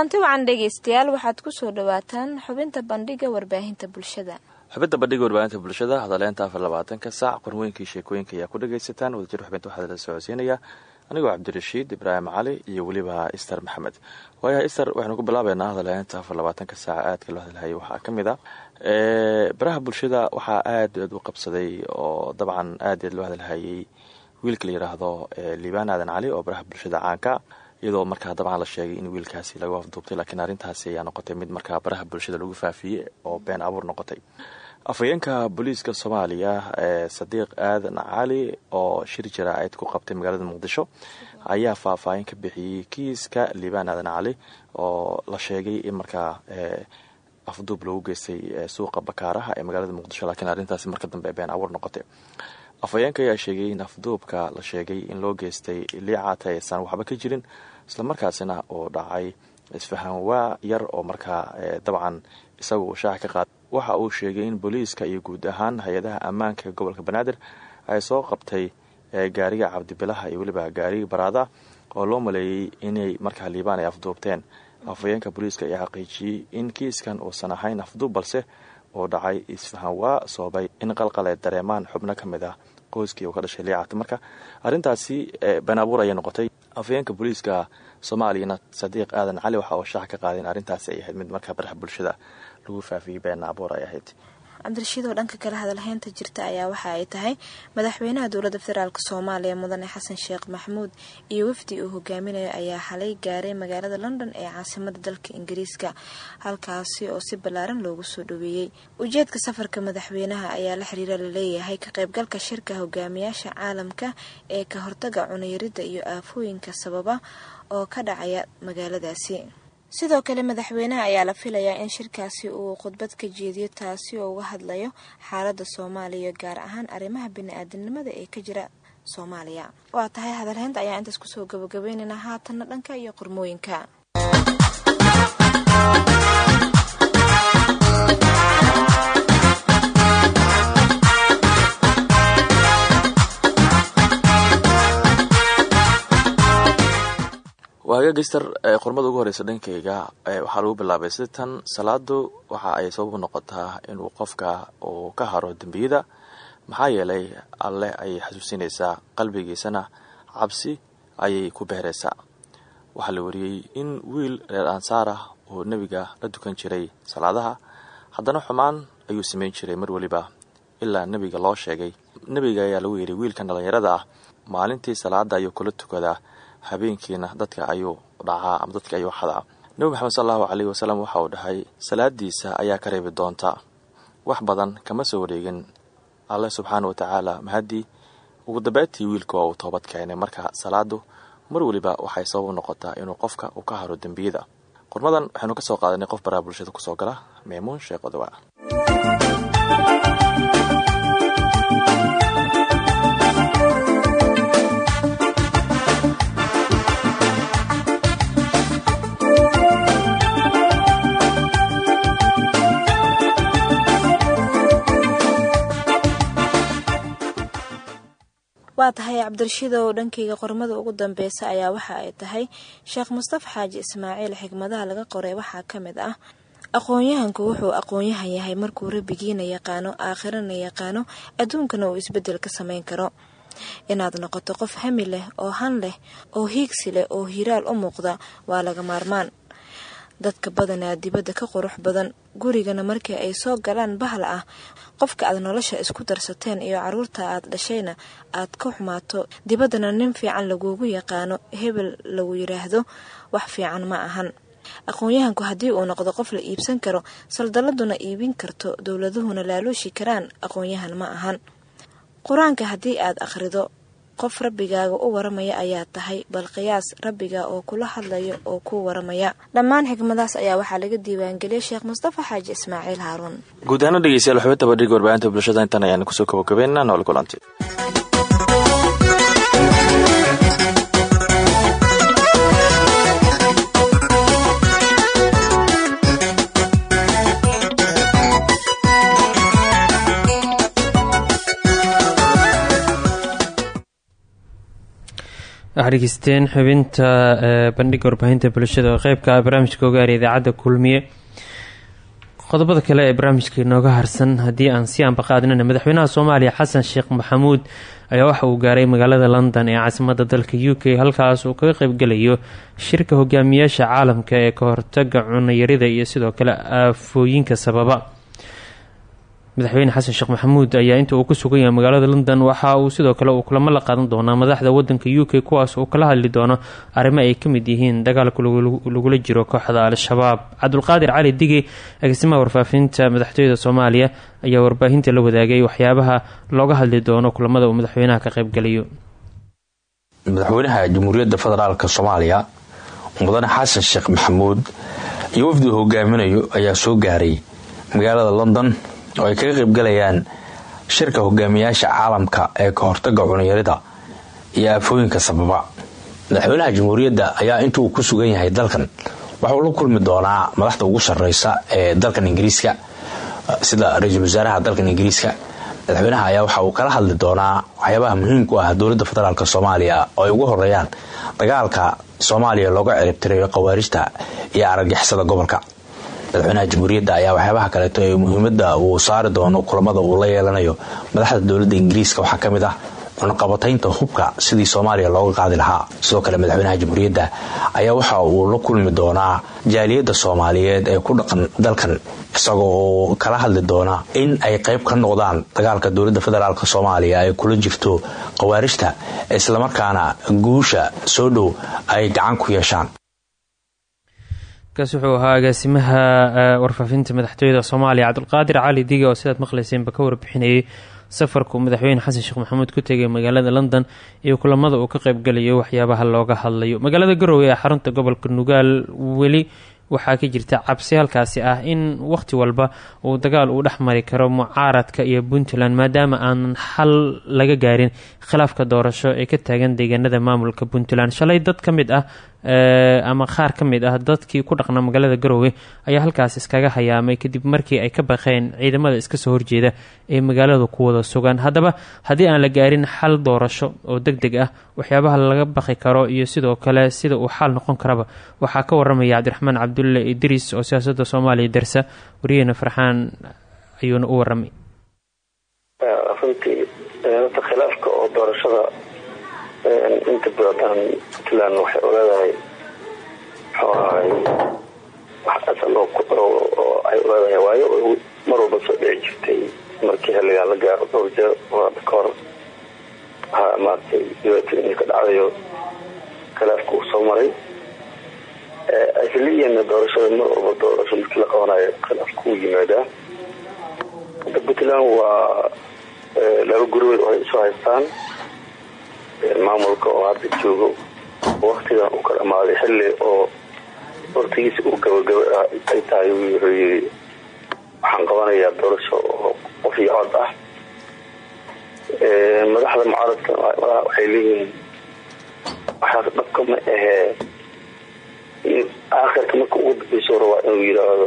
kulanti wacan dhegeystayaal waxaad ku soo dhawaataan xubinta bandhiga warbaahinta bulshada. Xubinta bandhiga warbaahinta bulshada hadaleenta afar labaatanka saac qorweynkii sheekooyinka ayaa ku dhagaysataan wadajir xubinta waxaa la socodsiinaya anigoo cabdirashiid ibraahim cali iyo weliba ister maxamed. Waaya ister waxaynu ku bilaabeynaa hadaleenta afar labaatanka saac aadka loo hadalhayay waxaa ka mid a baraha bulshada waxaa aad aad u qabsaday oo dabcan aad aad loo hadalhayay wiilka la yiraahdo liibaan aadan cali oo baraha bulshada caanka iyadoo markaa dabcan la sheegay in wiilkaasi lagu afduubtay laakiin arrintaasi ayaa noqotay mid markaa baraha bulshada lagu faafiyey oo been abuur noqotay. Afhayeenka booliiska soomaaliya ee sadiiq aadan cali oo shir jaraa'id ku qabtay magaalada muqdisho ayaa faahfaahin ka bixiyey kiiska liibaan aadan cali oo la sheegay in markaa afduub lagu geystay suuqa bakaaraha ee magaalada muqdisho laakiin arrintaasi marka dambe been abuur noqotay. Afhayeenka ayaa sheegay in afduubka la sheegay in loo geystay liicata aysan waxba ka jirin islamarkaasina uu dhacay isfahan waa yar oo markaa dabcan isagu shaaca ka qaada waxa uu sheegay in booliiska iyo guud ahaan hay'adaha ammaanka gobolka banaadir ay soo qabtay gaariga cabdibilaha iyo weliba gaariga baraada oo loo maleeyey inay markaa liibaan ay afduubteen afhayeenka booliiska ayaa xaqiijiyey in kiiskan uusan ahayn afduub balse uu dhacay isfahan waa soobay in qalqal ay dareemaan xubno ka mid ah qoyskii ka dhashay liicata marka arrintaasi been abuur ayay noqotay. Afhayeenka booliiska soomaaliyana sadiiq aadan cali waxa uu shaax ka qaaday in ay ahayd mid markaa baraha bulshada lagu faafiyey been abuur ay ahayd cabdirashiid oo dhanka kale hadalhaynta jirta ayaa waxa ay tahay madaxweynaha dowladda federaalk soomaaliya mudane xasan sheekh maxamuud iyo wafdi uu hogaaminayo ayaa xalay gaaray magaalada london ee caasimada dalka ingiriiska halkaasi oo si ballaaran loogu soo dhaweeyey ujeedka safarka madaxweynaha ayaa la xiriira la leeyahay ka qaybgalka shirka hogaamiyaasha caalamka ee ka hortaga cunayaridda iyo aafooyinka sababa oo ka dhacaya magaaladaasi sidoo kale madaxweynaha ayaa la filayaa in shirkaasi uu khudbad ka jeediyo taasi oo uga hadlayo xaalada soomaaliya gaar ahaan arrimaha bini-aadamnimada ee ka jira soomaaliya. Waa tahay hadalheynta ayaa intaas ku soo gabagabeynayna haatanna dhanka iyo qormooyinka waaga geyster qormada ugu horeysa dhankeyga waxaa lagu bilaabay sida tan salaadu waxa ay sabab noqotaa inuu qofka uu ka haro dembiyada maxaa yeelay alleh ayay xasuusinaysaa qalbigiisana cabsi ayay ku beeraysaa. Waxaa la wariyey in wiil reer ansaar ah oo nebiga la dukan jiray salaadaha. Haddana xumaan ayuu samayn jiray mar weliba ilaa nebiga loo sheegay. Nebiga ayaa lagu yidhi wiilkan dhallinyarada ah maalintii salaada ayuu kula tukadaa habeenkiina dadka ayuu dhacaa ama dadka ayuu xadaa. Nebi maxamed sal allahu caleyhi wasalam waxa uu dhahay salaadiisa ayaa ka reebi doonta. Wax badan kama soo wareegin. Alle subxaana watacaala mahadii ugu dambeyntii wiilka waa uu toobad keenay. Marka salaadu mar weliba waxay sabab u noqotaa inuu qofka uu ka haro dembiyada. Qormadan waxaynu ka soo qaadanay qof baraha bulshada ku soo gala meemuun sheekh odawa waa tahay cabdirashiida oo dhankeyga qormada ugu dambeysa ayaa waxa ay tahay sheekh mustafa xaaji ismaaciil xigmadaha laga qoray waxaa ka mid ah aqoon-yahanku wuxuu aqoon-yahan yahay markuu rabbigiina yaqaano aakhirana yaqaano adduunkana uu isbeddel ka samayn karo. Inaad noqoto qof hami leh oo han leh oo hiigsi leh oo hiraal u muuqda waa laga maarmaan dadka badanaa dibadda ka qurux badan gurigana markii ay soo galaan bahla ah qofka aad nolosha isku darsateen iyo carruurta aad dhashayna aad ka xumaato dibaddana nin fiican lagugu yaqaano hebel lagu yidhaahdo wax fiican ma ahan. Aqoon-yahanku haddii uu noqdo qof la iibsan karo saldaladuna iibin karto dowladuhuna laaluushi karaan aqoon-yahan ma ahan. Qur'aanka haddii aad akhrido qof rabbigaaga u waramaya ayaa tahay bal qiyaas rabbiga oo kula hadlayo oo ku waramaya. Dhammaan xikmadaas ayaa waxaa laga diiwaangeliyay sheekh mustafa xaaji ismaaciil haaruun. Guud ahaana dhegeystayaal waxba tabadhig warbaahinta bulshada intan ayaan ku soo kabagabeynaa nool kulanti waxaa dhegeysteen xubinta bandhiga warbaahinta bulshada. Oo qeybka ah barnaamijka ogaara idaacadda kulmiye. Qodobada kale ee barnaamijka inooga harsan haddii aan si aanbaqaadnana madaxweynaha soomaaliya xasan sheekh maxamuud ayaa waxa uu gaaray magaalada london ee caasimada dalka u k halkaas uu kaga qeybgelayo shirka hogaamiyaasha caalamka ee ka hortaga cunayarida iyo sidoo kale aafooyinka sababa madaxweyne xasan sheekh maxamuud ayaa inta uu ku sugan yahay magaalada london. Waxa uu sidoo kale uu kulamo la qaadan doonaa madaxda wadanka u k kuwaas uu kala hadli doono arrimo ay ka mid yihiin dagaalka lagula jiro kooxda al-shabaab. Cabdulqaadir cali dige agaasimaha warfaafinta madaxtooyada soomaaliya ayaa warbaahinta la wadaagay waxyaabaha looga hadli doono kulamada uu madaxweynaha ka qaybgalayo madaxweynaha jamhuuriyadda federaalk soomaaliya mudane xasan sheekh maxamuud iyo wafdi hogaaminayo ayaa soo gaaray magaalada london oo ay kaga qaybgalayaan shirka hogaamiyaasha caalamka ee ka hortaga cunyarida iyo aafooyinka sababa. Madaxweynaha jamhuuriyadda ayaa intuu ku sugan yahay dalkan waxauu la kulmi doonaa madaxda ugu sareysa ee dalkan ingiriiska sida ra'iisul wasaaraha dalkan ingiriiska. Madaxweynaha ayaa waxa uu kala hadli doonaa waxyaabaha muhiimku ah dowladda federaalk soomaaliya oo ay ugu horeeyaan dagaalka soomaaliya looga ciribtirayo khawaarijta iyo aragixisada gobolka madaxweynaha jamhuuriyadda ayaa waxyaabaha kaleeto ee muhiimada uu saari doono kulamada uu la yeelanayo. Madaxda dowladda ingiriiska waxaa ka mid ah cunaqabataynta hubka sidii soomaaliya looga qaadi lahaa. Sidoo kale madaxweynaha jamhuuriyadda ayaa waxa uu la kulmi doonaa jaaliyadda soomaaliyeed ee ku dhaqan dalkan isagoo uu kala hadli doonaa in ay qayb ka noqdaan dagaalka dowladda federaalk soomaaliya ay kula jirto khawaarijta islamarkaana guusha soo dhow ay gacan ku yeeshaan kaas wuxuu ahaa agaasimaha warfaafinta madaxtooyada soomaaliya cabdulqaadir cali diga oo sidaad maqlayseenba ka warbixinayay safarku madaxweyne xasan sheekh maxamuud ku tegay magaalada london iyo kulamada uu ka qaybgalayo waxyaabaha looga hadlayo. Magaalada garowe ee xarunta gobolka nugaal weli waxaa ka jirta cabsi halkaasi ah in wakhti walba uu dagaal uu dhex mari karo mucaaradka iyo puntland maadaama aan xal laga gaarin khilaafka doorasho ee ka taagan deegaanada maamulka puntland. Shalay dad ka mid ah ama qaar ka mid ah dadkii ku dhaqna magaalada garowe ayaa halkaas iskaga hayaamay kadib markii ay ka baqeen ciidamada iska soo horjeeda ee magaalada ku wada sugan. Haddaba haddii aan la gaarin xal doorasho oo deg deg ah waxyaabaha laga baqi karo iyo sidoo kale sida uu xaal noqon karaba waxaa ka waramaya cabdiraxmaan cabdulle idriis oo siyaasada soomaaliya darsa. Wariyahena farxaan ayuuna u waramay runtii khilaafka oo doorashada inta badan puntland waxay oleedahay muxuu ahay wax asal oo ay oleedahay waayo mar walba soo dhici jirtay. Markii xilligan la gaaro dhowr jeer waada ka hor maaragtay dhibaatooyin ka dhacdayo. Khilaafka uu soo maray. Asliyanna doorashada mar walba doorasho markii la qabanayo khilaafka uu yimaadaa. Puntland waa laba gurigood oo ay isu haystaan. Maamulka oo hadda joogo waktigan uu ka dhamaaday xilli oo waqtigiisa uu gabagaba ay tahay wuxuu yiri waxaan qabanayaa doorasho oo qof iyo cod ah. Madaxda mucaaradka waxay leeyihiin waxaas dhabka ma ahee aakhirka marka ugu dambeyso rabaa inuu yidhaahdo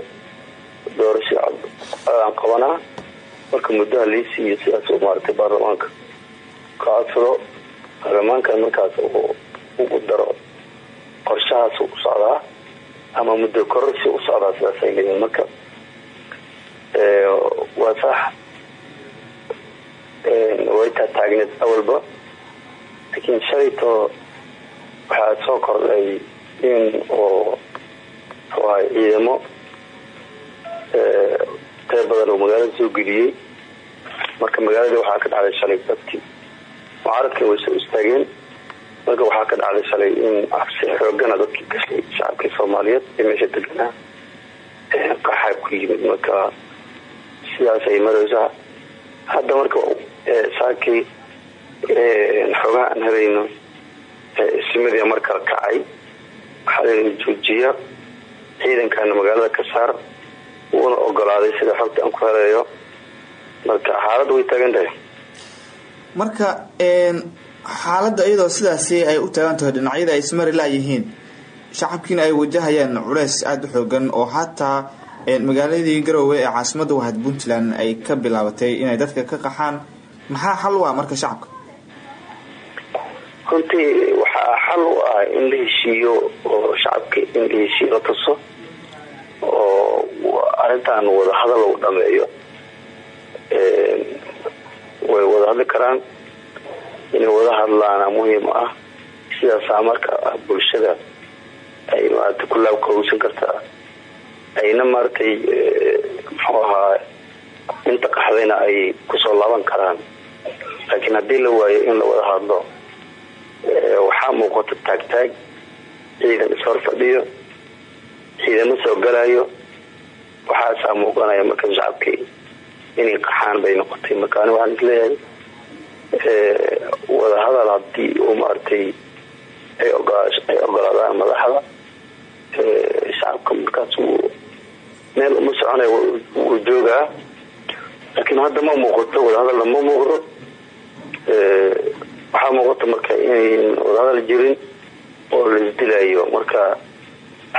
doorasho aan qabanaa marka muddaha lii siiyo sidaas maaragtay baarlamaanka. Ka codsado baarlamaankan markaas uu ugu daro qorshahaas u socdaa ama muddo kororsi u socdaa leeyihiin marka waa sax way taa taagneed awalba laakiin shalayto waxaa soo kordhay in oo muxuu ahay ciidamo tee badan oo magaalada soo geliyey marka magaaladii waxaa ka dhacday shalay dadkii mucaaradkii way soo istaageen marka waxaa ka dhacday shalay in cabsi xoogana dadkii gashay shacabkii soomaaliyeed ee meesha deganaa qaxa ku yimid marka sidaasay maraysaa hadda marka saakii xoogaha aan helayno ismadii mar kala kacay waxaa joojiya ciidankana magaalada ka saar wuuna ogolaaday sida xogta aan ku helayo marka xaaladda way taagan tahay. Marka xaaladda iyadoo sidaasi ay u taagan tahay dhinacyada ay ismari laayihiin shacabkiina ay wajahayaan culeys aada u xoogan oo hataa magaaladii garowe ee caasimada wahayd puntland ay ka bilaabatay inay dadka ka qaxaan. Maxaa xal u ah marka shacabka? Runtii waxaa xal u ah in la heshiiyo oo shacabka in la heshiiyo la tuso oo arrintan wadahadal lagu dhameeyo. Way wada hadli karaan inay wada hadlaana muhiim ah sidaasaa marka bulshada ay maarata ku laabkoosan kartaa. Ayna maaragtay muxuu ahaa inta qaxdayna ay ku soo laaban karaan. Laakiin haddii la waayo in la wada hadlo waxaa muuqata taagtaag ciidan ishor fadhiyo ciidamo soo galayo waxaasaa muuqanaya marka shacabkii inay qaxaan bay noqotay. Marka waxaan is leeyahay wada hadal haddii uu maaragtay ay ogolaadaan madaxda shacabka markaas meel uma soconay wuu joogaa. Laakiin hadda ma muuqato wadahadalna ma muuqdo. Waxaa muuqata marka inayn wadahadal jirin oo laisdilayo marka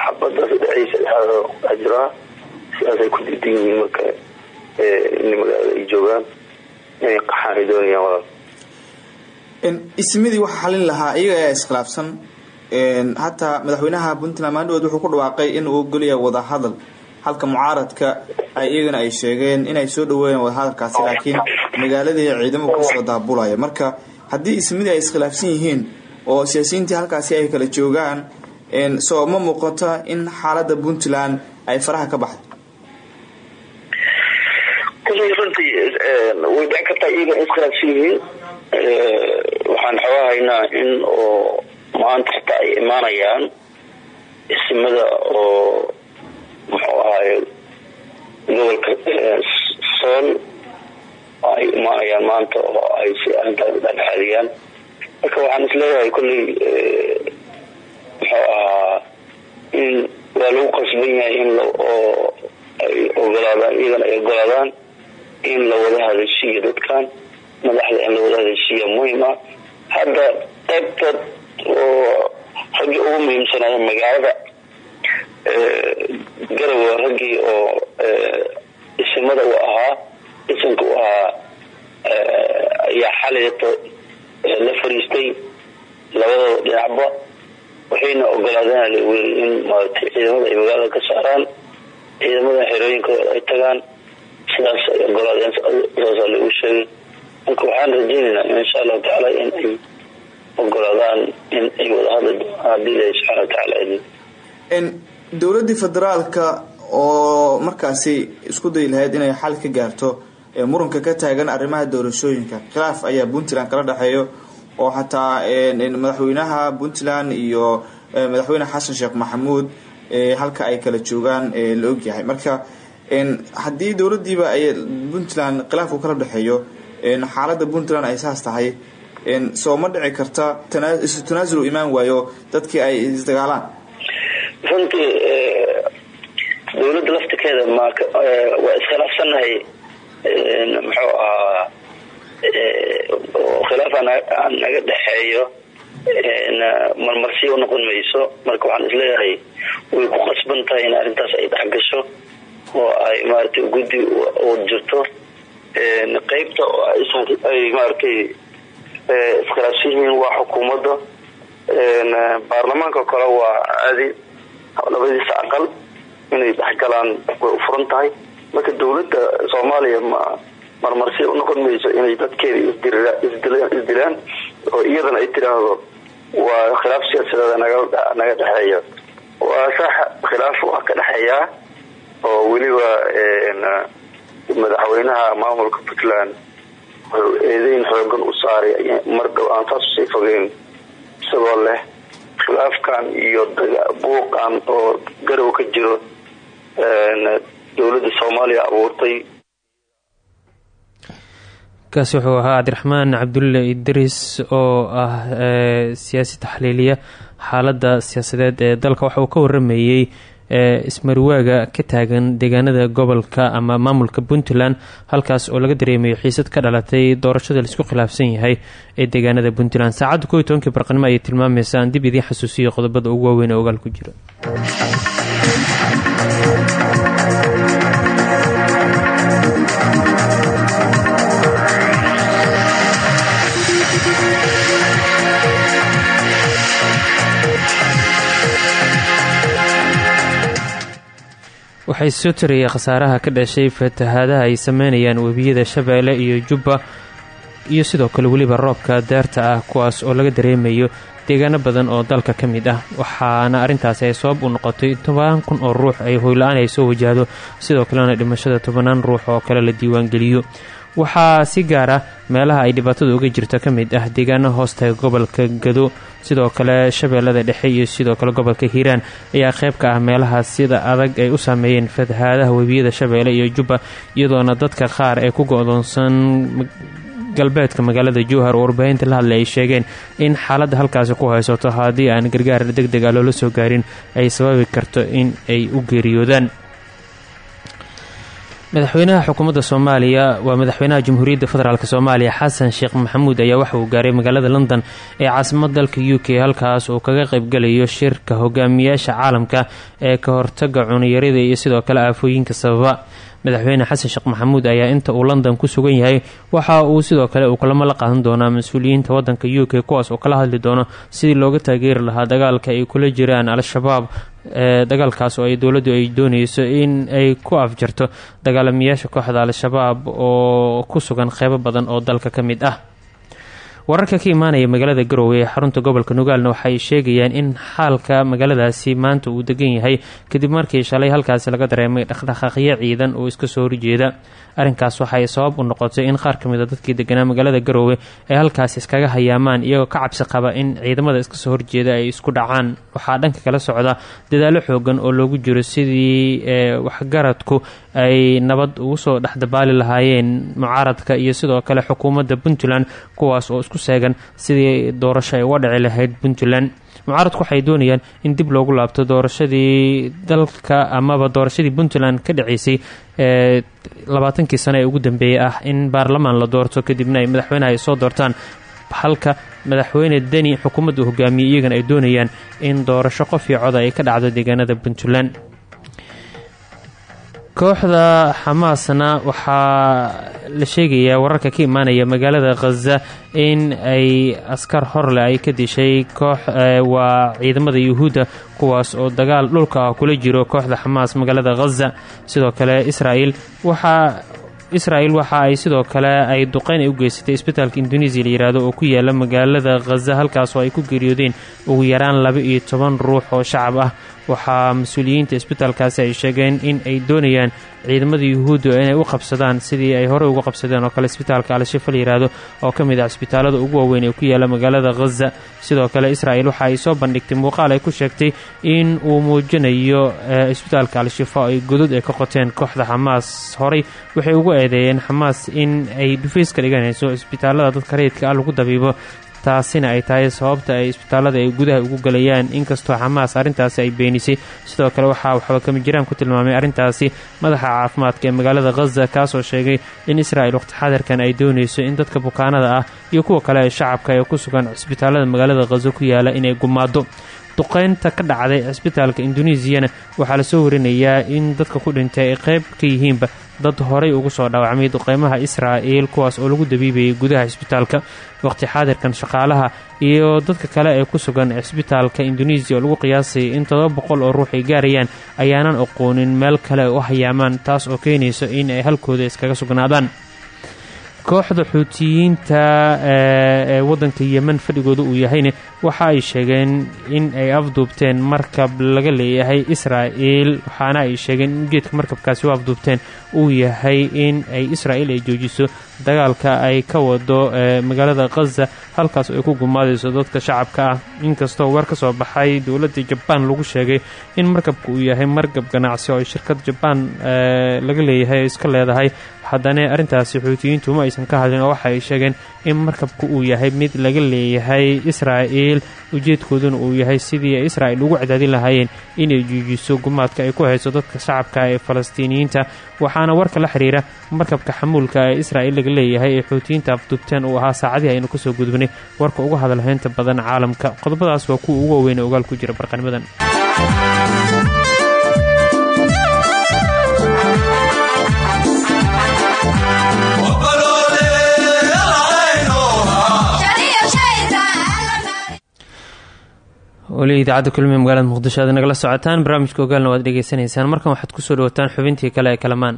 xabadaas dhexdiisa dhexaada jiraa sidaasay ku diidan yihiin marka magaalada ay joogaan inay qaxaan ay doonayaan ismadii waxaa xalin lahaa iyaga ayaa iskhilaafsan hataa madaxweynaha puntland maandhawood wuxuu ku dhawaaqay in uu ogolaya wadahadal halka mucaaradka iyagana ay sheegeen inay soo dhaweeyaan wadahadalkaasi laakiin magaaladii ciidamo ku soo daabulaya. Marka haddii ismadii ay iskhilaafsan yihiin oo siyaasiyiintii halkaasi ay kala joogaan soo ma muuqato in xaalada puntland ay faraha ka baxday runtii way dhici kartaa iyaga iskhilaafsan yihiin waxaan xoogahaynaa in oo maanta xitaa ay imaanayaan ismada oo muxuu ahaay gobolka sool ay imaanayaan maanta oo ay si dhexdhexaadiyaan marka waxaan is leeyahay kolley muxuu ahaa in waa lagu qasban in ay ogolaadaan ay ogolaadaan in la wada hadashiiyo dadkan madaxda in la wada hadashiiya muhiim ah hadda qaybta oo raggii ugu muhiimsanaayo magaalada garowe raggii oo isimada u ahaa isimka ahaa ayaa xalayto la fariistay labadaba dhinacba waxayna ogolaadeen in maaragtay ciidamada ay magaalada ka saaraan ciidamada xerooyinkooda ay tagaan sidaas ay ogolaadeen saasaa lagu marka waxaan rajeynaynaa insha allahu tacaala in ay ogolaadaan in ay wada hadli doonaan haddii ilahi subxana watacaala idin dowladii federaalka oo markaasi isku dayi lahayd inay xal ka gaarto muranka ka taagan arrimaha doorashooyinka khilaaf ayaa puntland kala dhexeeyo oo xataa madaxweynaha puntland iyo madaxweyne xasan sheekh maxamuud halka ay kala joogaan la ogyahay marka haddii dowladiiba ay puntland khilaaf uu kala dhexeeyo xaalada puntland ay saas tahay soo ma dhici karta isu tanaasul imaan waayo dadkii ay isdagaalaan runtii dowladda laftikeeda ma waa iskhilaafsanahay muxuu ahaa khilaafaa naga dhexeeyo marmarsi unoqon mayso marka waxaan is leeyahay way ku qasban tahay in arrintaas ay dhexgasho oo ay maaragtay guddi jirto qeybta ay maaragtay iskhilaafsan yihiin waa xukuumadda. Baarlamaanka kale waa caadi. Labadiisa aqal inay dhexgalaan way u furan tahay. Marka dowladda soomaaliya ma marmarsi unoqon mayso inay dadkeeda isdilaan oo iyadana ay tiraahdo waa khilaaf siyaasadeeda naga dhexeeya. Waa sax khilaaf waa ka dhexeeyaa oo weliba madaxweynaha maamulka puntland wuxuu eedeyn xoogan u saaray mar dhow aan saas u sii fogeyn isagoo leh khilaafkan iyo buuqan oo garow ka jiro dowladda soomaaliya abuurtay. Kaasi wuxuu ahaa cabdiraxmaan cabdulle idris oo ah siyaasi taxliiliya xaaladda siyaasadeed ee dalka waxa uu ka waramayey ismarwaaga ka taagan deegaanada gobolka ama maamulka puntland halkaas oo laga dareemayo xiisad ka dhalatay doorashada la isku khilaafsan yahay ee deegaanada puntland. Saacadda ko tobankii barqanimo ayay tilmaamaysa aan dib xasuusiyo qodobada ugu waaweyn ee ogaal ku jira waxay soo tarayay khasaaraha ka dhashay fatahaadaha ay sameynayaan webiyada shabeelle iyo jubba iyo sidoo kale weliba roobka daarta ah kuwaas oo laga dareemayo deegaano badan oo dalka ka mid ah. Waxaana arrintaasi ay sabab u noqotay tobanaan kun oo ruux ay hoyla-aan ay soo wajahdo sidoo kalena dhimashada tobanaan ruux oo kale la diiwaangeliyo waxaa si gaara meelaha ay dhibaatada uga jirto ka mid ah deegaano hoostaga gobolka gado sidoo kale shabeellada dhexe iyo sidoo kale gobolka hiiraan ayaa qayb ka ah meelaha sida adag ay u saameeyeen fatahaadaha webiyada shabeelle iyo jubba iyadoona dadka qaar ee ku go-doonsan galbeedka magaalada jowhar oo warbaahinta la hadlay ay sheegeen in xaaladda halkaasi ku haysato haddii aan gargaar deg deg a loola soo gaarin ay sababi karto in ay u geeriyoodaan madaxweynaha xukuumadda soomaaliya waa madaxweynaha jamhuuriyadda federaalk soomaaliya xasan sheekh maxamuud ayaa waxa uu gaaray magaalada london ee caasimada dalka u k halkaas uu kaga qaybgalayo shirka hogaamiyaasha caalamka ee ka hortaga cuniyarida iyo sidoo kale aafooyinka sababa. Madaxweyne xasan sheekh maxamuud ayaa inta uu london ku sugan yahay waxa uu sidoo kale uu kulamo la qaadan doonaa mas'uuliyiinta wadanka u k kuwaas oo kala hadli doono sidii looga taageeri lahaa dagaalka ay kula jiraan al-shabaab dagaalkaas oo ay dowladdu ay doonayso in ay ku afjarto dagaalamayaasha kooxda al-shabaab oo ku sugan qeybo badan oo dalka ka mid ah wararka ka imaanaya magaalada garowe ee xarunta gobolka nogaalna waxay sheegayaan in xaalka magaaladaasi maanta uu degan yahay kadib markii shalay halkaasi laga dareemay dhaqdhaqaaqyo ciidan oo iska soo horjeeda. Arrinkaas waxay sabab u noqotay in qaar ka mid a dadkii deganaa magaalada garowe ay halkaasi iskaga hayaamaan iyagoo ka cabsi qaba in ciidamada iska soo horjeeda ay isku dhacaan. Waxaa dhanka kala socda dadaalo xoogan oo loogu jiro sidii waxgaradku ay nabad ugu soo dhexdabaali lahaayeen mucaaradka iyo sidoo kale xukuumadda puntland kuwaas oo isku seegan sidii doorasho ay uga dhici lahayd puntland. Mucaaradku waxay doonayaan in dib loogu laabto doorashadii dalka amaba doorashadii puntland ka dhaceysay ee labaatankii sano ee ugu dambeeyey ah in baarlamaan la doorto. Kadibna ay madaxweyneha ay soo doortaan. Halka madaxweyne deni xukuumadda hogaamiyey iyagana ay doonayaan in doorasho qof iyo coda ay ka dhacdo deegaanada puntland kooxda xamaasna waxaa la sheegayaa wararka ka imaanaya magaalada khaza in ay askar horleh ay ka dishay koox waa ciidamada yuhuudda kuwaas oo dagaal dhulka ah kula jiro kooxda xamaas magaalada khaza sidoo kale israel waxaa israel waxa ay sidoo kale ay duqeyn ay u geysatay isbitaalka indonesiya la yidhaahdo oo ku yaalla magaalada khaza halkaas oo ay ku geeriyoodeen ugu yaraan laba iyo toban ruux oo shacab ah waxaa mas'uuliyiinta isbitaalkaasi ay sheegeen in ay doonayaan ciidamada yuhuudda inay u qabsadaan sidii ay horey uga qabsadeen oo kale isbitaalka al-shifa la yidhaahdo oo ka mid ah isbitaalada ugu waaweyn ee ku yaalla magaalada khaza sidoo kale israel waxa ay soo bandhigtay muuqaal ay ku sheegtay in uu muujinayo isbitaalka al-shifa ay godod ay ka qoteen kooxda xamaas horey waxay ugu eedeeyeen xamaas in ay dhufays ka dhiganayso isbitaalada dadka rayidka ah lagu dabiibo taasina ay tahay sababta ay isbitaalada ay gudaha ugu galayaan. Inkastoo xamaas arrintaasi ay beenisay sidoo kale waxaa waxba kama jiraan ku tilmaamay arrintaasi madaxa caafimaadka ee magaalada khaza kaasoo sheegay in israel waqti xadarkan ay doonayso in dadka bukaanada ah iyo kuwa kale ee shacabka ee ku sugan cisbitaalada magaalada khaza ku yaalla inay gumaado. Duqeynta ka dhacday cisbitaalka indonesiana waxaa la soo warinayaa in dadka ku dhintay ay qayb ka yihiinba dad horay ugu soo dhaawacmay duqeymaha israa'il kuwaas oo lagu dabiibayay gudaha cisbitaalka waqti xaadirkan shaqaalaha iyo dadka kale ee ku sugan cisbitaalka indonesiya oo lagu qiyaasayay in todoba boqol oo ruux ay gaarayaan ayaanan aqoonin meel kale u hayaamaan taas oo keenayso in ay halkooda iskaga sugnaadaan kooxda xuutiyiinta ee waddanka yemen fadhigooda uu yahayna waxa ay sheegeen in ay afduubteen markab laga leeyahay israa'il waxaana ay sheegeen in geedka markabkaasi u afduubteen uu yahay in ay israa'il ay joojiso dagaalka ay ka wado magaalada khaza halkaas ay ku gumaadayso dadka shacabka ah. Inkastoo war ka soo baxay dowladda jabaan lagu sheegay in markabka uu yahay markab ganacsi oo shirkad jabaan laga leeyahay iska leedahay haddana arrintaasi xuutiyiintu ma aysan ka hadlin oo waxa ay sheegeen in markabku uu yahay mid laga leeyahay israa'il ujeedkooduna uu yahay sidii ay israa'il ugu cadaadin lahaayeen inay juujiso gumaadka ay ku hayso dadka shacabka ee falastiiniyiinta. Waxaana warka la xiriira markabka xamuulka ee israa'il laga leeyahay ee xuutiyiinta afdubteen uu ahaa saacadihii aynu ka soo gudbinay. Warka uga hadalhaynta badan caalamka. Qodobadaas waa kuwa ugu waaweyn ee ogaal ku jira barqanimadan weli idaacadda kulmiye magaalada muqdisho aad nagala socotaan barnaamijka ogaalna waad dhegaysanaysaan markan waxaad ku soo dhawataan xubintii kale ee kalamaan.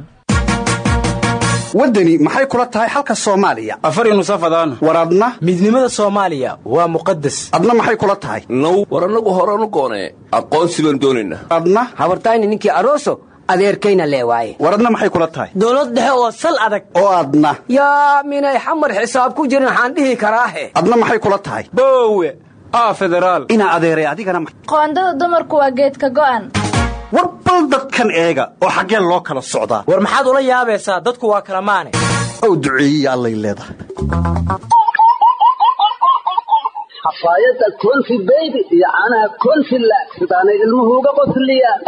Waddani maxay kula tahay xalka soomaaliya? Afari nusafadaan war adna? Midnimada soomaaliya waa muqadas adna maxay kula tahay? Now war annagu horanu goonee aqoonsi baan doonaynaa adna? Habartayni ninkii aroso adeerkayna lee waaye. War adna maxay kula tahay? Dowlad dhexe oo sal adag. Oo adna. Yaa minay xamar xisaab ku jirin waxaan dhihi karaahe adna maxay kula tahay? Boowe inaa adeeray adigana qoondada dumarku waa geedka go'an. War bal dadkan eega oo xaggee loo kala socdaa. War maxaad ula yaabaysaa? Dadku waa kala maane. Ow duceeyiya allay leedahay. Xafaayadda konfi beybi iyo caanaha konfi laag sidaanay ilmuhu uga qosliyaan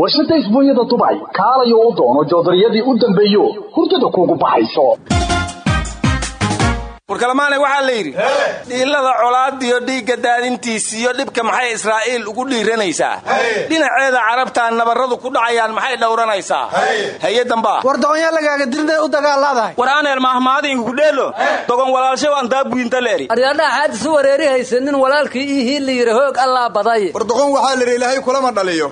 warshadda isbuunyada dubay kaalayo u doono joodariyadii u dambeeyo hurdada kuugu baxayso warkalamaane waxaa la yidhi dhiilada colaadiyo dhiigga daadintiisiyo dhibka maxay israa'iil ugu dhiiranaysaa? Dhinaceeda carabtaa nabarradu ku dhacayaan maxay dhowranaysaa? Hay'addanbaa war doqonyaa lagaaga dilday u dagaalaadahay war aaneer mahmaadiinku kudheelo dogon walaalshay waan daabuyinta leeri. Aryadhaha xaad isu wareerihaysa nin walaalkii ihii la yidhi hoog allaa baday. War doqon waxaa la yidhi ilaahay kulama dhaliyo.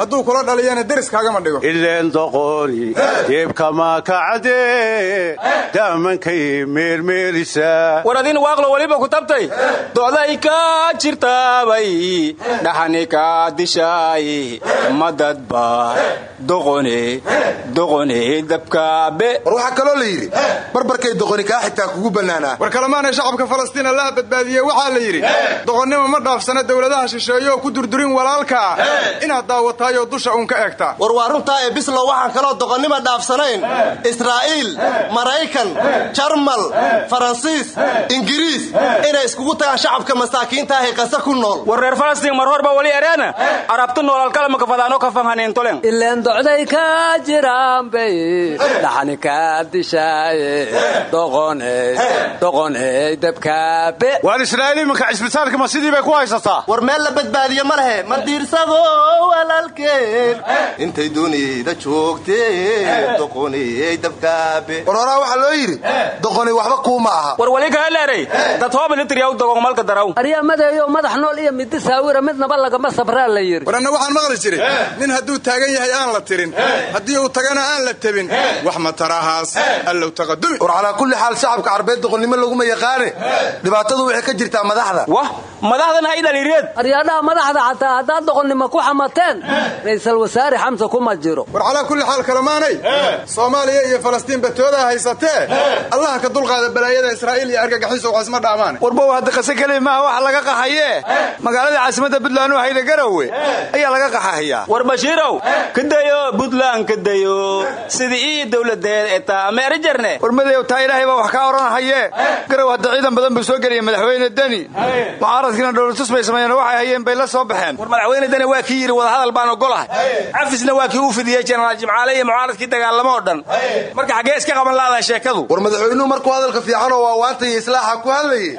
Hadduu kula dhaliyana deris kaagama dhigo. Ileen doqoni deebkama kacdee damankay meermeeris war adin waaqlo weliba ku tabtay. Doday ka jirtaabay dhaxani ka dishaay madadba doqone doqone dabkaabe war waxaa kaloo la yidhi barbarkay doqoni kaa xitaa kugu bannaanaa. War kalemaanay shacabka falastiin allaha badbaadiye waxaa la yidhi doqonnimo ma dhaafsana dowladaha shisheeyooo ku durdurin walaalkaa inaad daawataayoo dusha uun ka eegtaa war waa runtaa ee bislow waxaan kaloo doqonnima dhaafsanayn. Israa'iil maraykan jarmal faransi faransiis ingiriis inay iskugu tagaan shacabka masaakiinta ahi qasa ku nool. War reer falastiin mar horba wali ereena. Arabta noolaalkalama kafadaano kafanhaneentolen ileen docday ka jiraan bay. Dhaxani ka dishaaye doqoney doqoney dabkaabe waar israa'iil iminka cisbitaalka ma sidii bay ku haysataa war meel la badbaadiye ma lehe ma diirsado walaalkeen. Intay duniyada joogtee doqoniyey dabkaabe war horaa waxaa loo yidhi doqoni waxba kuuma aha war wali kaa leeray dad hoobilitriyaw dogon malka daraw aryamadeeyo madax nool iyo midi saawira midnaba lagama sabraa la yidhi. War anna waxaan maqli jiray nin hadduu taagan yahay aan la tirin haddii uu tagana aan la tebin wax matarahaas allow taqadumi. War calaa kulli xaal shacabka carbeed doqonnimo laguma yaqaane. Dhibaatadu waxay ka jirtaa madaxda. Wah madaxdan hay dhaliireed aryaadhaha madaxda xataa haddaad doqonnimo ku xamateen ra'iisul wasaare xamse kuma jiro. War calaa kulli xaal kalamaanay soomaaliya iyo falastiin batoodaa haysatee. Allaha ka dulqaada balaayada israa'iil iyo argagixiso wax isma dhaamaan. Warbow hadda qase keli maaha waxa laga qaxayee magaalada caasimadda buntland u hayda garowe. Ayaa laga qaxahayaa. War bashiirow kadayo buntland kadayo sidii ii dowladeed etaa meeri jarne. War madeew taa ilaahay baa wax kaa odhanahayee garow hadda ciidan badan buu soo geliyay madaxweyne deni. Mucaaradkiina dhowlatus bay sameeyeen waxay hayeen bay la soo baxeen. War madaxweyne deni waa kii yidhi wadahadal baan ogolahay cafisna waa kii u fidiyey jenaraal jimcaale iyo mucaaradkii dagaalamo oo dhan. Marka xaggee iska qaban la'daa sheekadu. War madaxweynuhu markuu hadalka fiicanoo waawaanta iyo islaaxa ku hadlayay?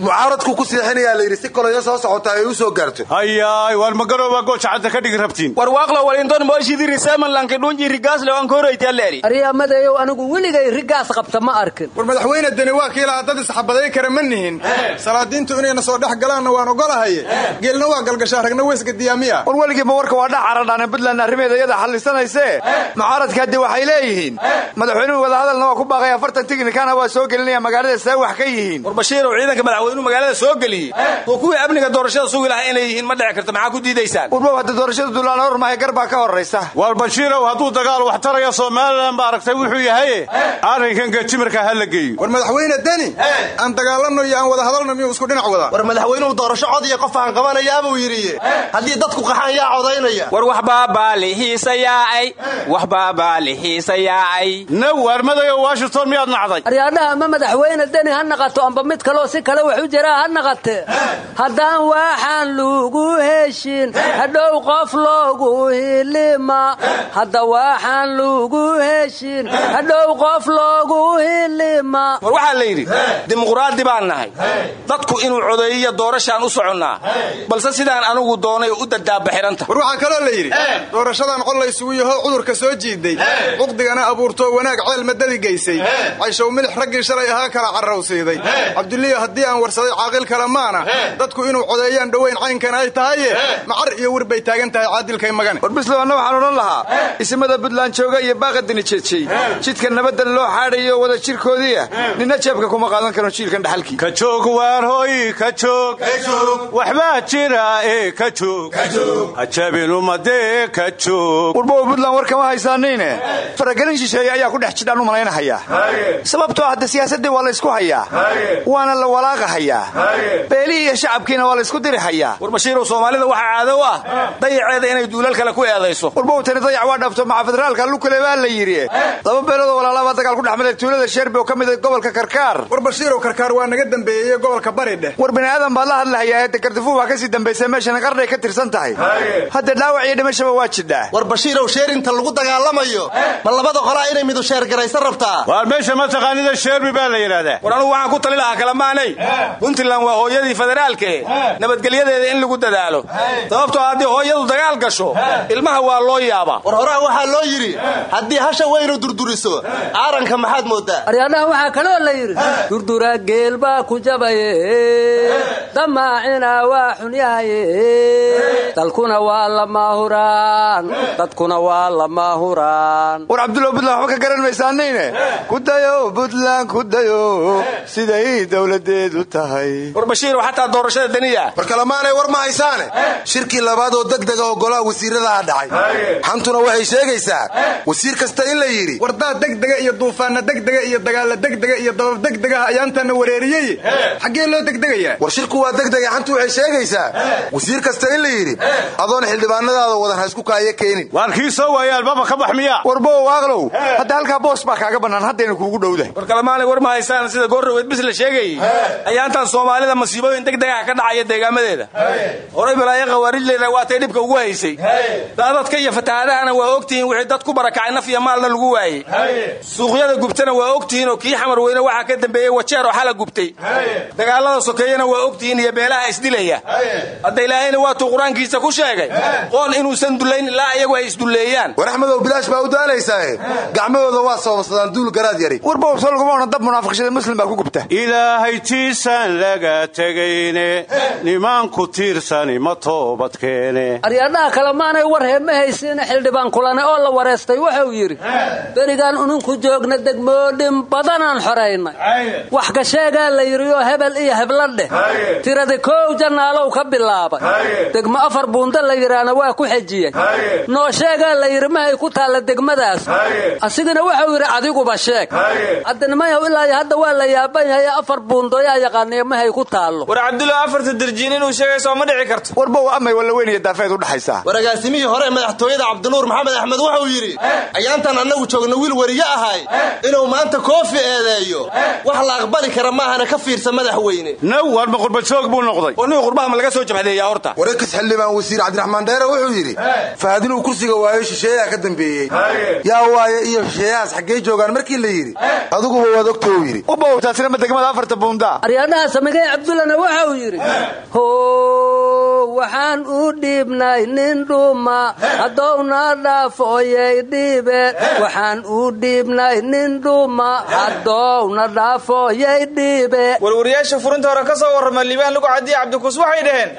Mucaaradku ku seexinayaa la yidhi si koloyo soo socota ay u soo gaarto. Hayaay waar ma garowbaa gooja cadda ka dhigi rabtiin. War waaqlo walinton mooshidii risemanlanki dhunji rigaasle aan koraytaleeri aryamadeeyow anigu weligay rigaas qabta ma arkin. War madaxweyne deni waa kii lahaa dad isxabaday kara ma nihin. Salaadiintu inayna soo dhex galaanna waan ogolahaye. Geelna waa galgashaa ragna weysga diyaamiya war weligiiba warka waa dhac caradhaane buntland arrimeeda iyada xallisanaysee mucaaradka haddii waxay leeyihiin madaxweynuhu wadahadalna waa ku baaqay afartan tignikana waa soo gelinaya magaalada see wax ka yihiin. War bashiirow ciidanka madaxweynuhu magaalada soo geliyey oo kuwii amniga doorashada sugi lahaa inay yihiin ma dhici karto maxaa ku diidaysaan? Warbow hadda doorashada duulaan hor mahay gar baa ka horraysa. Waar bashiirow hadduu dagaal wax taraya somalilan ba aragtay wuxuu yahaye arrinkan gajimarka ha la geeyo. War madaxweyne deni aan dagaalanno iyo aan wada hadalno miyuu isku dhinac wadaa? War madaxweynuhu doorasho cod iyo qof aan qabanayaa buu yidhi. Haddii dadku qaxaan yaa codaynaya. War waxbaabaa lihiisayaacay waxbaabaa lihiisayaacay naw waarmadayo washington miyaad nacday? Aryaadhaha ama madaxweyne deni ha naqato amba mid kaloo si kale wax u jiraa ha naqate. Haddaan waxaan lugu heshin hadhow qof loogu hilima. Hadda waxaan lugu heshin hadhow qof loogu hilima. War waxaa la yidhi dimuqraadi baan nahay. Dadku inuu codeeyiyo doorashaan u soconnaa. Balse sidaan anugu doonay u dadaaba xidhanta war waxaa kaloo la yidhi doorashadan cod la ysugu yaho cudurka soo jiiday. Cuqdigana abuurtoo wanaag ceel madadi gaysay cayshow milix raggii shalay ahaa kala carrawsiiday cabduliyo haddii aan warsaday caaqil kale maana. Dadku inuu codeeyaan dhowayn caynkan ay tahaye macar iyo wir bay taagan tahay caadilkay magane war bislow anna waxaan odhan lahaa isimada buntland jooga iyo baaqadini jeejey jidka nabadan loo xaadhayo wada jirkoodiia nina jeebka kuma qaadan karo jiilkan dhaxalkii. Ka joog waar hooy ka joog. Waxbaa jira ee ka joog. Hajabin ummadee ka joog. Warbow buntland war kama haysaaniine faragelin shisheeye ayaa ku dhex jidhaan u malaynahayaa sababtoo hadda siyaasaddii waa la ysku hayaa waana la walaaqahayaa beelihii iyo shacabkiina waa la ysku diri hayaa war bashiirow soomaalida waxaa caado u ah. Dayaceeda inay duulal kale ku eedayso. Warbow tani dayac waa dhaafto maca federaalka lukale baa la yidhi. Laba beeloodoo walaalabaa dagaal ku dhex maray tuulada sheerbi oo ka mida gobolka karkaar. War bashiirow karkaar waa naga dambeeyey gobolka bari dheh war bini aadan baad la hadlahayaa ee dekardifu waa ka sii dambaysa meeshana qarday ka tirsan tahay. Hadda dhaawac iyo dhimashaba waa jidhaa. War bashiirow sheerinta lagu dagaalamayo. Ma labada qolaa inay midu sheergaraysan rabtaa? Waar meesha ma taqaanida sheerbi baa la yidhaahdaa war anugu waxaan ku tali lahaa kalamaanay puntland waa hooyadii federaalke nabadgelyadeeda in lagu dadaalo. Sababtoo haddii hooyadu dagaal gasho ilmaha waa loo yaabaa. War horaa waxaa loo yidhi haddii hasha weynu durduriso aaranka maxaad moodaa? Aryaadhaha waxaa kaloo la yidhi durdura geel baa ku jabaye damaacina waa xunyahaye dalkuna waa lamaahuraan dadkuna waa lamaahuraan war cabdulla buntland waxba ka garan maysaanayne. Kudayo buntland kudayo siday dowladeedu tahay. War bashiirow xataa doorashada daniya war kalamaanay war ma haysaane. Shirkii labaad oo degdega oo golaha wasiiradaha dhacay. Xantuna waxay sheegaysaa wasiir kasta in la yidhi wardaad degdega iyo duufaanna degdega iyo dagaalla degdega iyo dabab degdegaha ayaantaana wareeriyey. Xaggee loo degdegayaa? War shirku waa degdega xantu waxay sheegaysaa wasiir kasta in la yidhi adoon xildhibaanadaada wadan ha isku kaaya keenin. Waan kii soo waaya albaba ka bax miya warbow hadda halkaa boos baa kaaga bannaan haddayna kuugu dhowdahay war kalemaanay war ma haysaan sida goorraweed bis la sheegayey ayaantan soomaalida masiibooyin degdegaha ka dhacaya deegaamadeeda. Horay balaayo khawaarijleyna waatay dhibka ugu haysay. Daadadka iyo fatahaadahana waa ogtihiin wixii dad ku barakacay naf iyo maalna lagu waayey suuqyada gubtana waa ogtihiin oo kii xamar weyne waxaa ka dambeeyey wajeer oo xala gubtay. Dagaalada sokeeyena waa ogtihiin iyo beelaha isdilaya. Hadda ilaahayna waatuu qur'aankiisa ku sheegay. Qoon inuusan dullayn ilaa iyagu ay isdulleeyaan. War axmedow bilaash baa u daalaysaa gacmahooda waa sababsadaan duul garaad yari. Laguma odhan dab munaafiqshada muslim baa ku gubta. Ilaahay tiisaan laga tegayne nimaanku tiirsani ma toobadkeene. Aryadhaha kale maanay war heema haysiina xildhibaan kulane oo la wareystay wuxuu yidhi berigaan uninku joogna degmoodhin badanaan xoraynay wax ka sheegaa la yidhioo hebel iyo hebla dheh. Tirada koow jannaalow ka bilaabay. Degmo afar buunda la yidhaahna waa ku xejiyey. Noo sheegaa la yidhi mahay ku taalla degmadaas. Asigana wuxuu yidhi adiguba sheeg. Haddanimayaw ilaa hadda waa la yaaban yahay afar buundoyaa yaqaaniya mahay ku taallo. War cabdulla afarta dirjiin inuu sheegay soo ma dhici karto. Warbow amay walla weynaya daafeed u dhaxaysaa war agaasimihii hore madaxtooyada cabdinuur maxamed axmed wuxuu yidhi ayaantan annagu joogna wiil weriye ahay inuu maanta koofi eedeeyo. Wax la aqbali kara maahana ka fiirsa madaxweyne. Naw warma qurbajoog buu noqday. Oo nin qurbaha ma laga soo jabhadeeyaa horta. Wareekis xildhibaan wasiir cabdiraxmaan dheere wuxuu yidhi fahad inuu kursiga waayo shisheeyaa ka dambeeyey. Yaa waaye iyo shisheeyahaas xaggee joogaan markii la yidhi adiguba waad ogta uu yidhi ubow taasina ma degmada afarta buundaa aryadhaha samigay cabdullana wuxuu yidhi how waxaan u dhiibnay nin dhuma. Haddowna dhaafoyay dhiibe waxaan u dhiibnay nin dhuma. Haddowna dhaafoyay dhiibe. Warwariyaasha furinta hore ka soo warrama liibaan lugu cadiya cabdikuus waxay dhaheen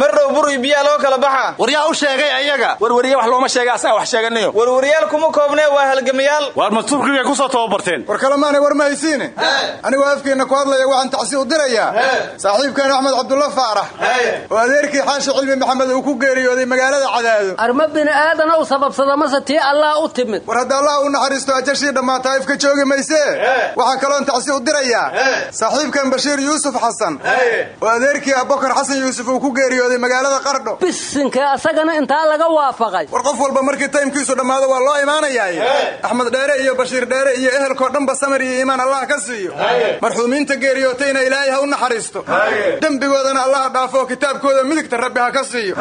mar dhow bur iyo biyaa loo kala baxa. Waryaa u sheegay ayaga. Warwariye wax looma sheega asaga wax sheeganayo. Warwariyaal kuma koobnee waa halgamayaal. Waar ma turkigay ku soo tababarteen. War kalemaanay war ma haysiine anigoo afkeenna ku hadlaya waxaan tacsi u dirayaa saaxiibkan axmed cabdulla faarax. Oo adeerkii xaashi cilmi maxamed uu ku geeriyooday magaalada cadaado. Arma bini aadana u sababsada mase tii allah u timid. War hadda allah u naxariisto ajashii dhammaata ifka joogi maysee waxaa kaloon tacsi u dirayaa saaxiibkan bashiir yuusuf xasan oo adeerkii abokar xasan yuusuf uu ku geeriyooday magaalada qardho bisinke asagana intaa laga waafaqay. War qof walba markii taymkiisu dhammaado waa loo imaanayaay. Axmed dheere iyo bashiir dheere iyo ehelkoo dhanba samar iyo iimaan allah ka siiyo marxuumiinta geeriyootayna ilaahay ha u naxariisto. Dembigoodana allaha dhaafo kitaabkooda midigta rabbi ha ka siiyo.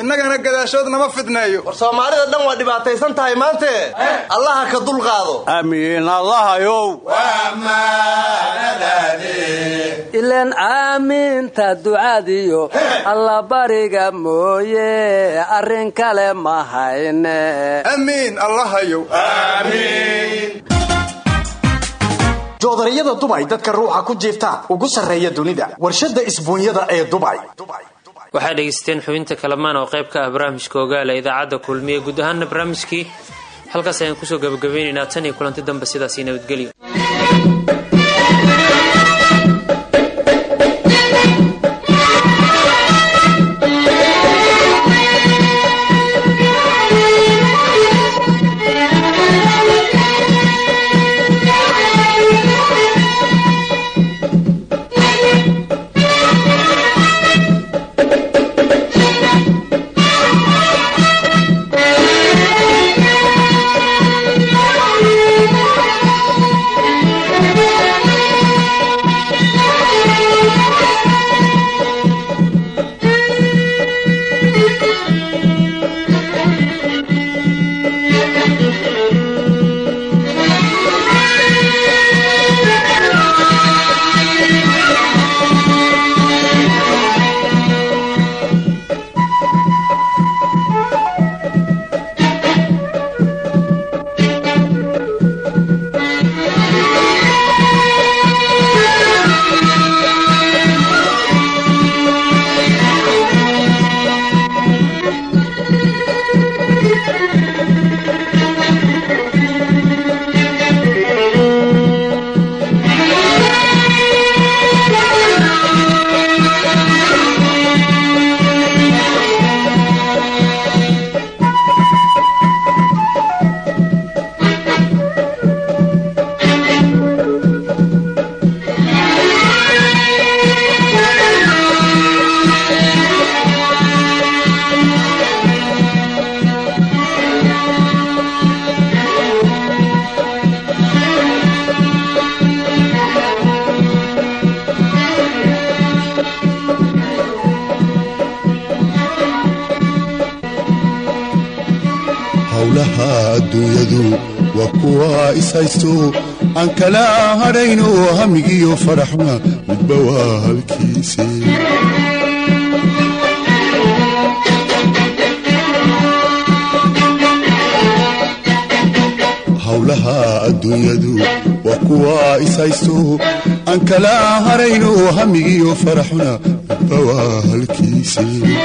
Innagana gadaashood nama fidneeyo. War soomaalida dhan waa dhibaataysan tahay maante. Allaha ka dulqaado amiin allahayow ileen aamiinta ducadiyo. Allabariga mooye arrin kale ma hayne. Amiin allahayow joodariyada dubay dadka ruuxa ku jiifta ugu sarreeya dunida. Warshadda isbuunyada ee dubay waxaa dhegaysteen xubinta kalamaan oo qayb ka ah barnaamijka ogaala idaacadda kulmiye guud ahaana barnaamijkii. Halkaas ayaan ku soo gabagabeynaynaa tan iyo kulanti dambe sidaasi nabadgelyo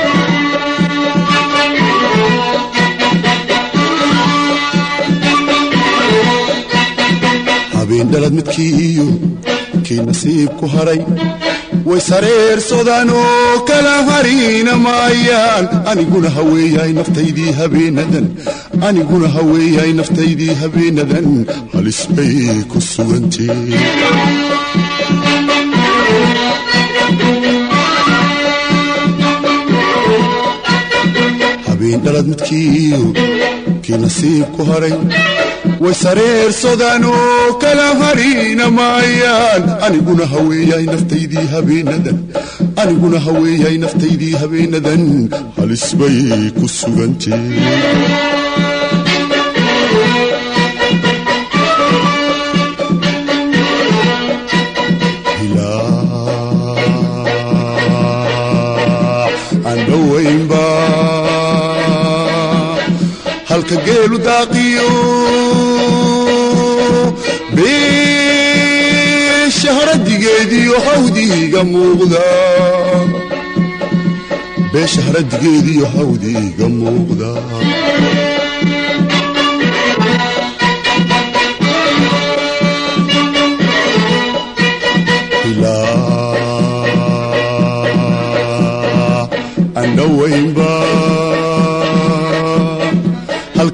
halkiisi habeendhalad midkii iyo kii nasiib ku haray. Way sareersadaan oo kala harina maayaan. Aniguna haweeyahay naftaydii habeenadan. Aniguna haweeyahay naftaydii habeenadan. Halis bay ku sugantee habeendhalad midkii iyo kii nasiib ku haray. Way sareersadaan oo kala harina maayaan. Aniguna haweeyahay naftaydii habeenadan. Aniguna haweeyahay naftaydii habeenadan. Halis bay ku sugantee halka geelu daaqiyo beesha haradigeediyo hawdiiga muuqda beesha haradigeediyo hawdiiga muuqda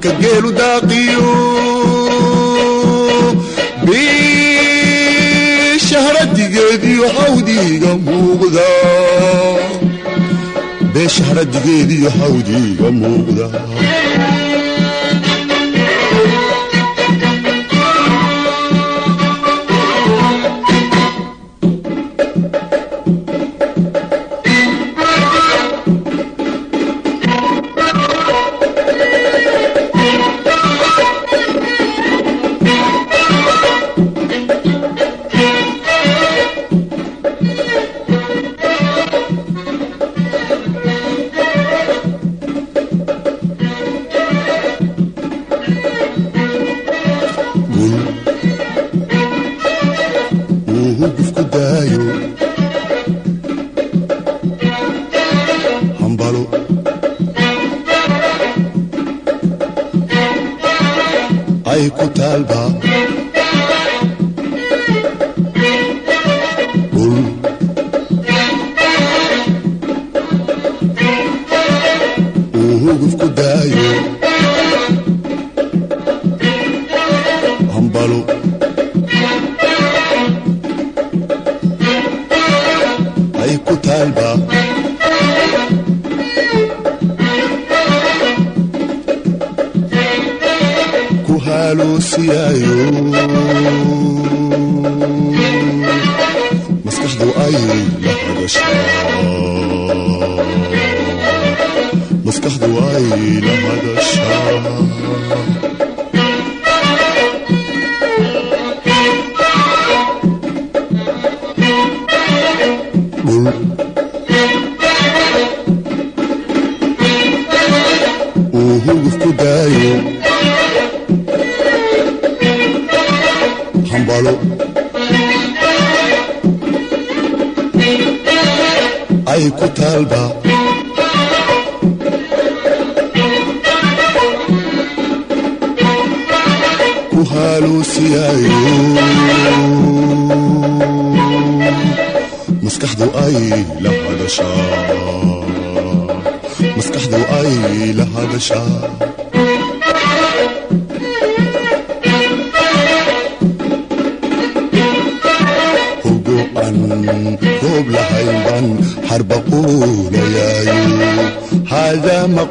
halka geelu daaqiyo beesha haradigeediyo hawdiiga muuqda beesha haradigeediyo hawdiiga muuqda ay ku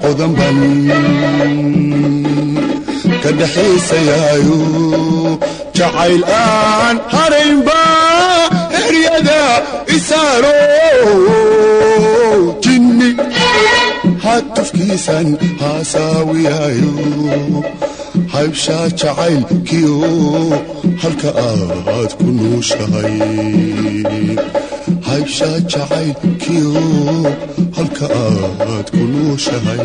haadaama qodan ban ka dhaxaysayaayo jacayl aan haraynba heryada isaaro jinni hatufkiisan haasaawiyaayo haybshaa jacaylkiyo halka aad ku nuushahay haybshaa jacaylkiyo halka aad ku nuushahay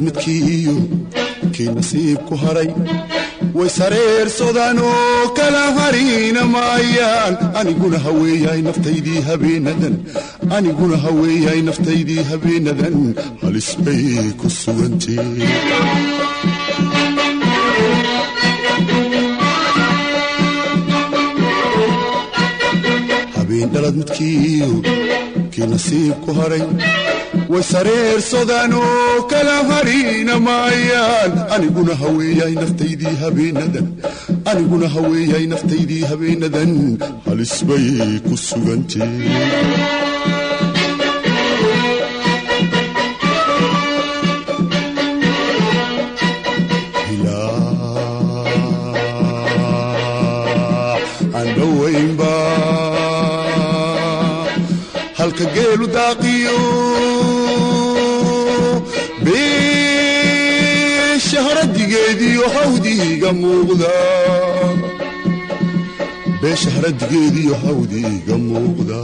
habeen-dhalad midkii iyo kii nasiib ku hadhay way sareersadaan oo kala harina maayaan. Aniguna haweeyahay naftaydii habeenadan. Aniguna haweeyahay naftaydii habeenadan. Halis bay ku sugantee habeen-dhalad midkii iyo kii nasiib ku oo kala harina maayaan aniguna haweeyahay naftaydii habeenadan aniguna haweeyahay naftaydii habeenadan halis bay ku sugantee hawdiiga muuqda beesha haradigeediyo hawdiiga muuqda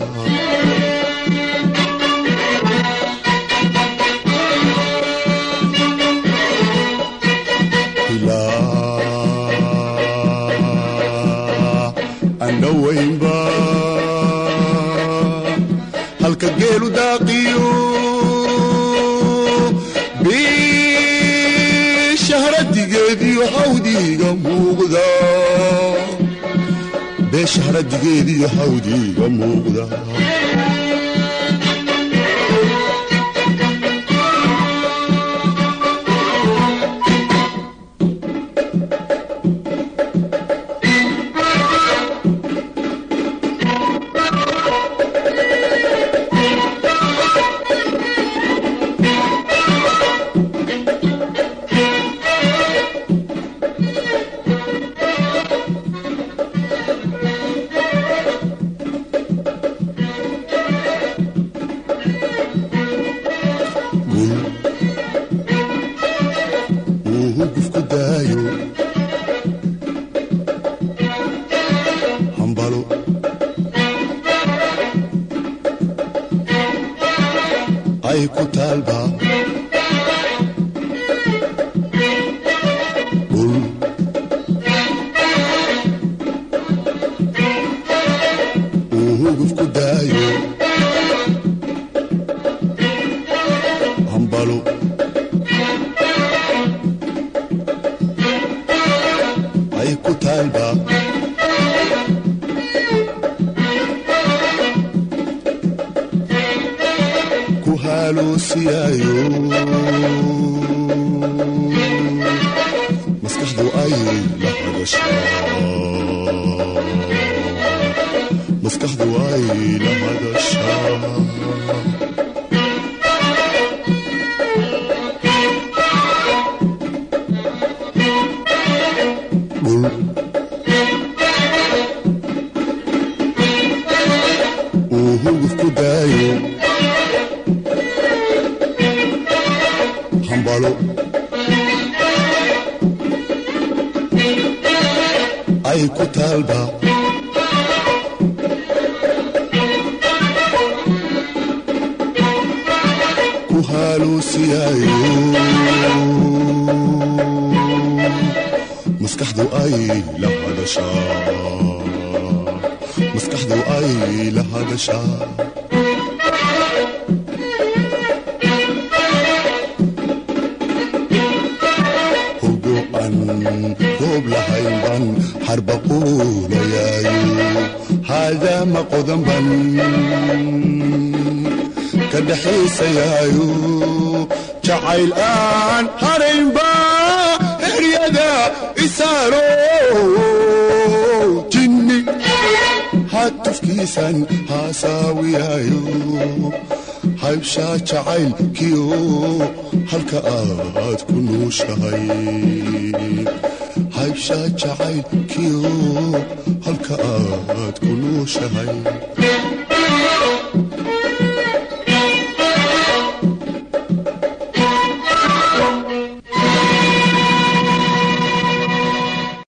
beesha haradigeediyo hawdiiga muuqda ay ku taalba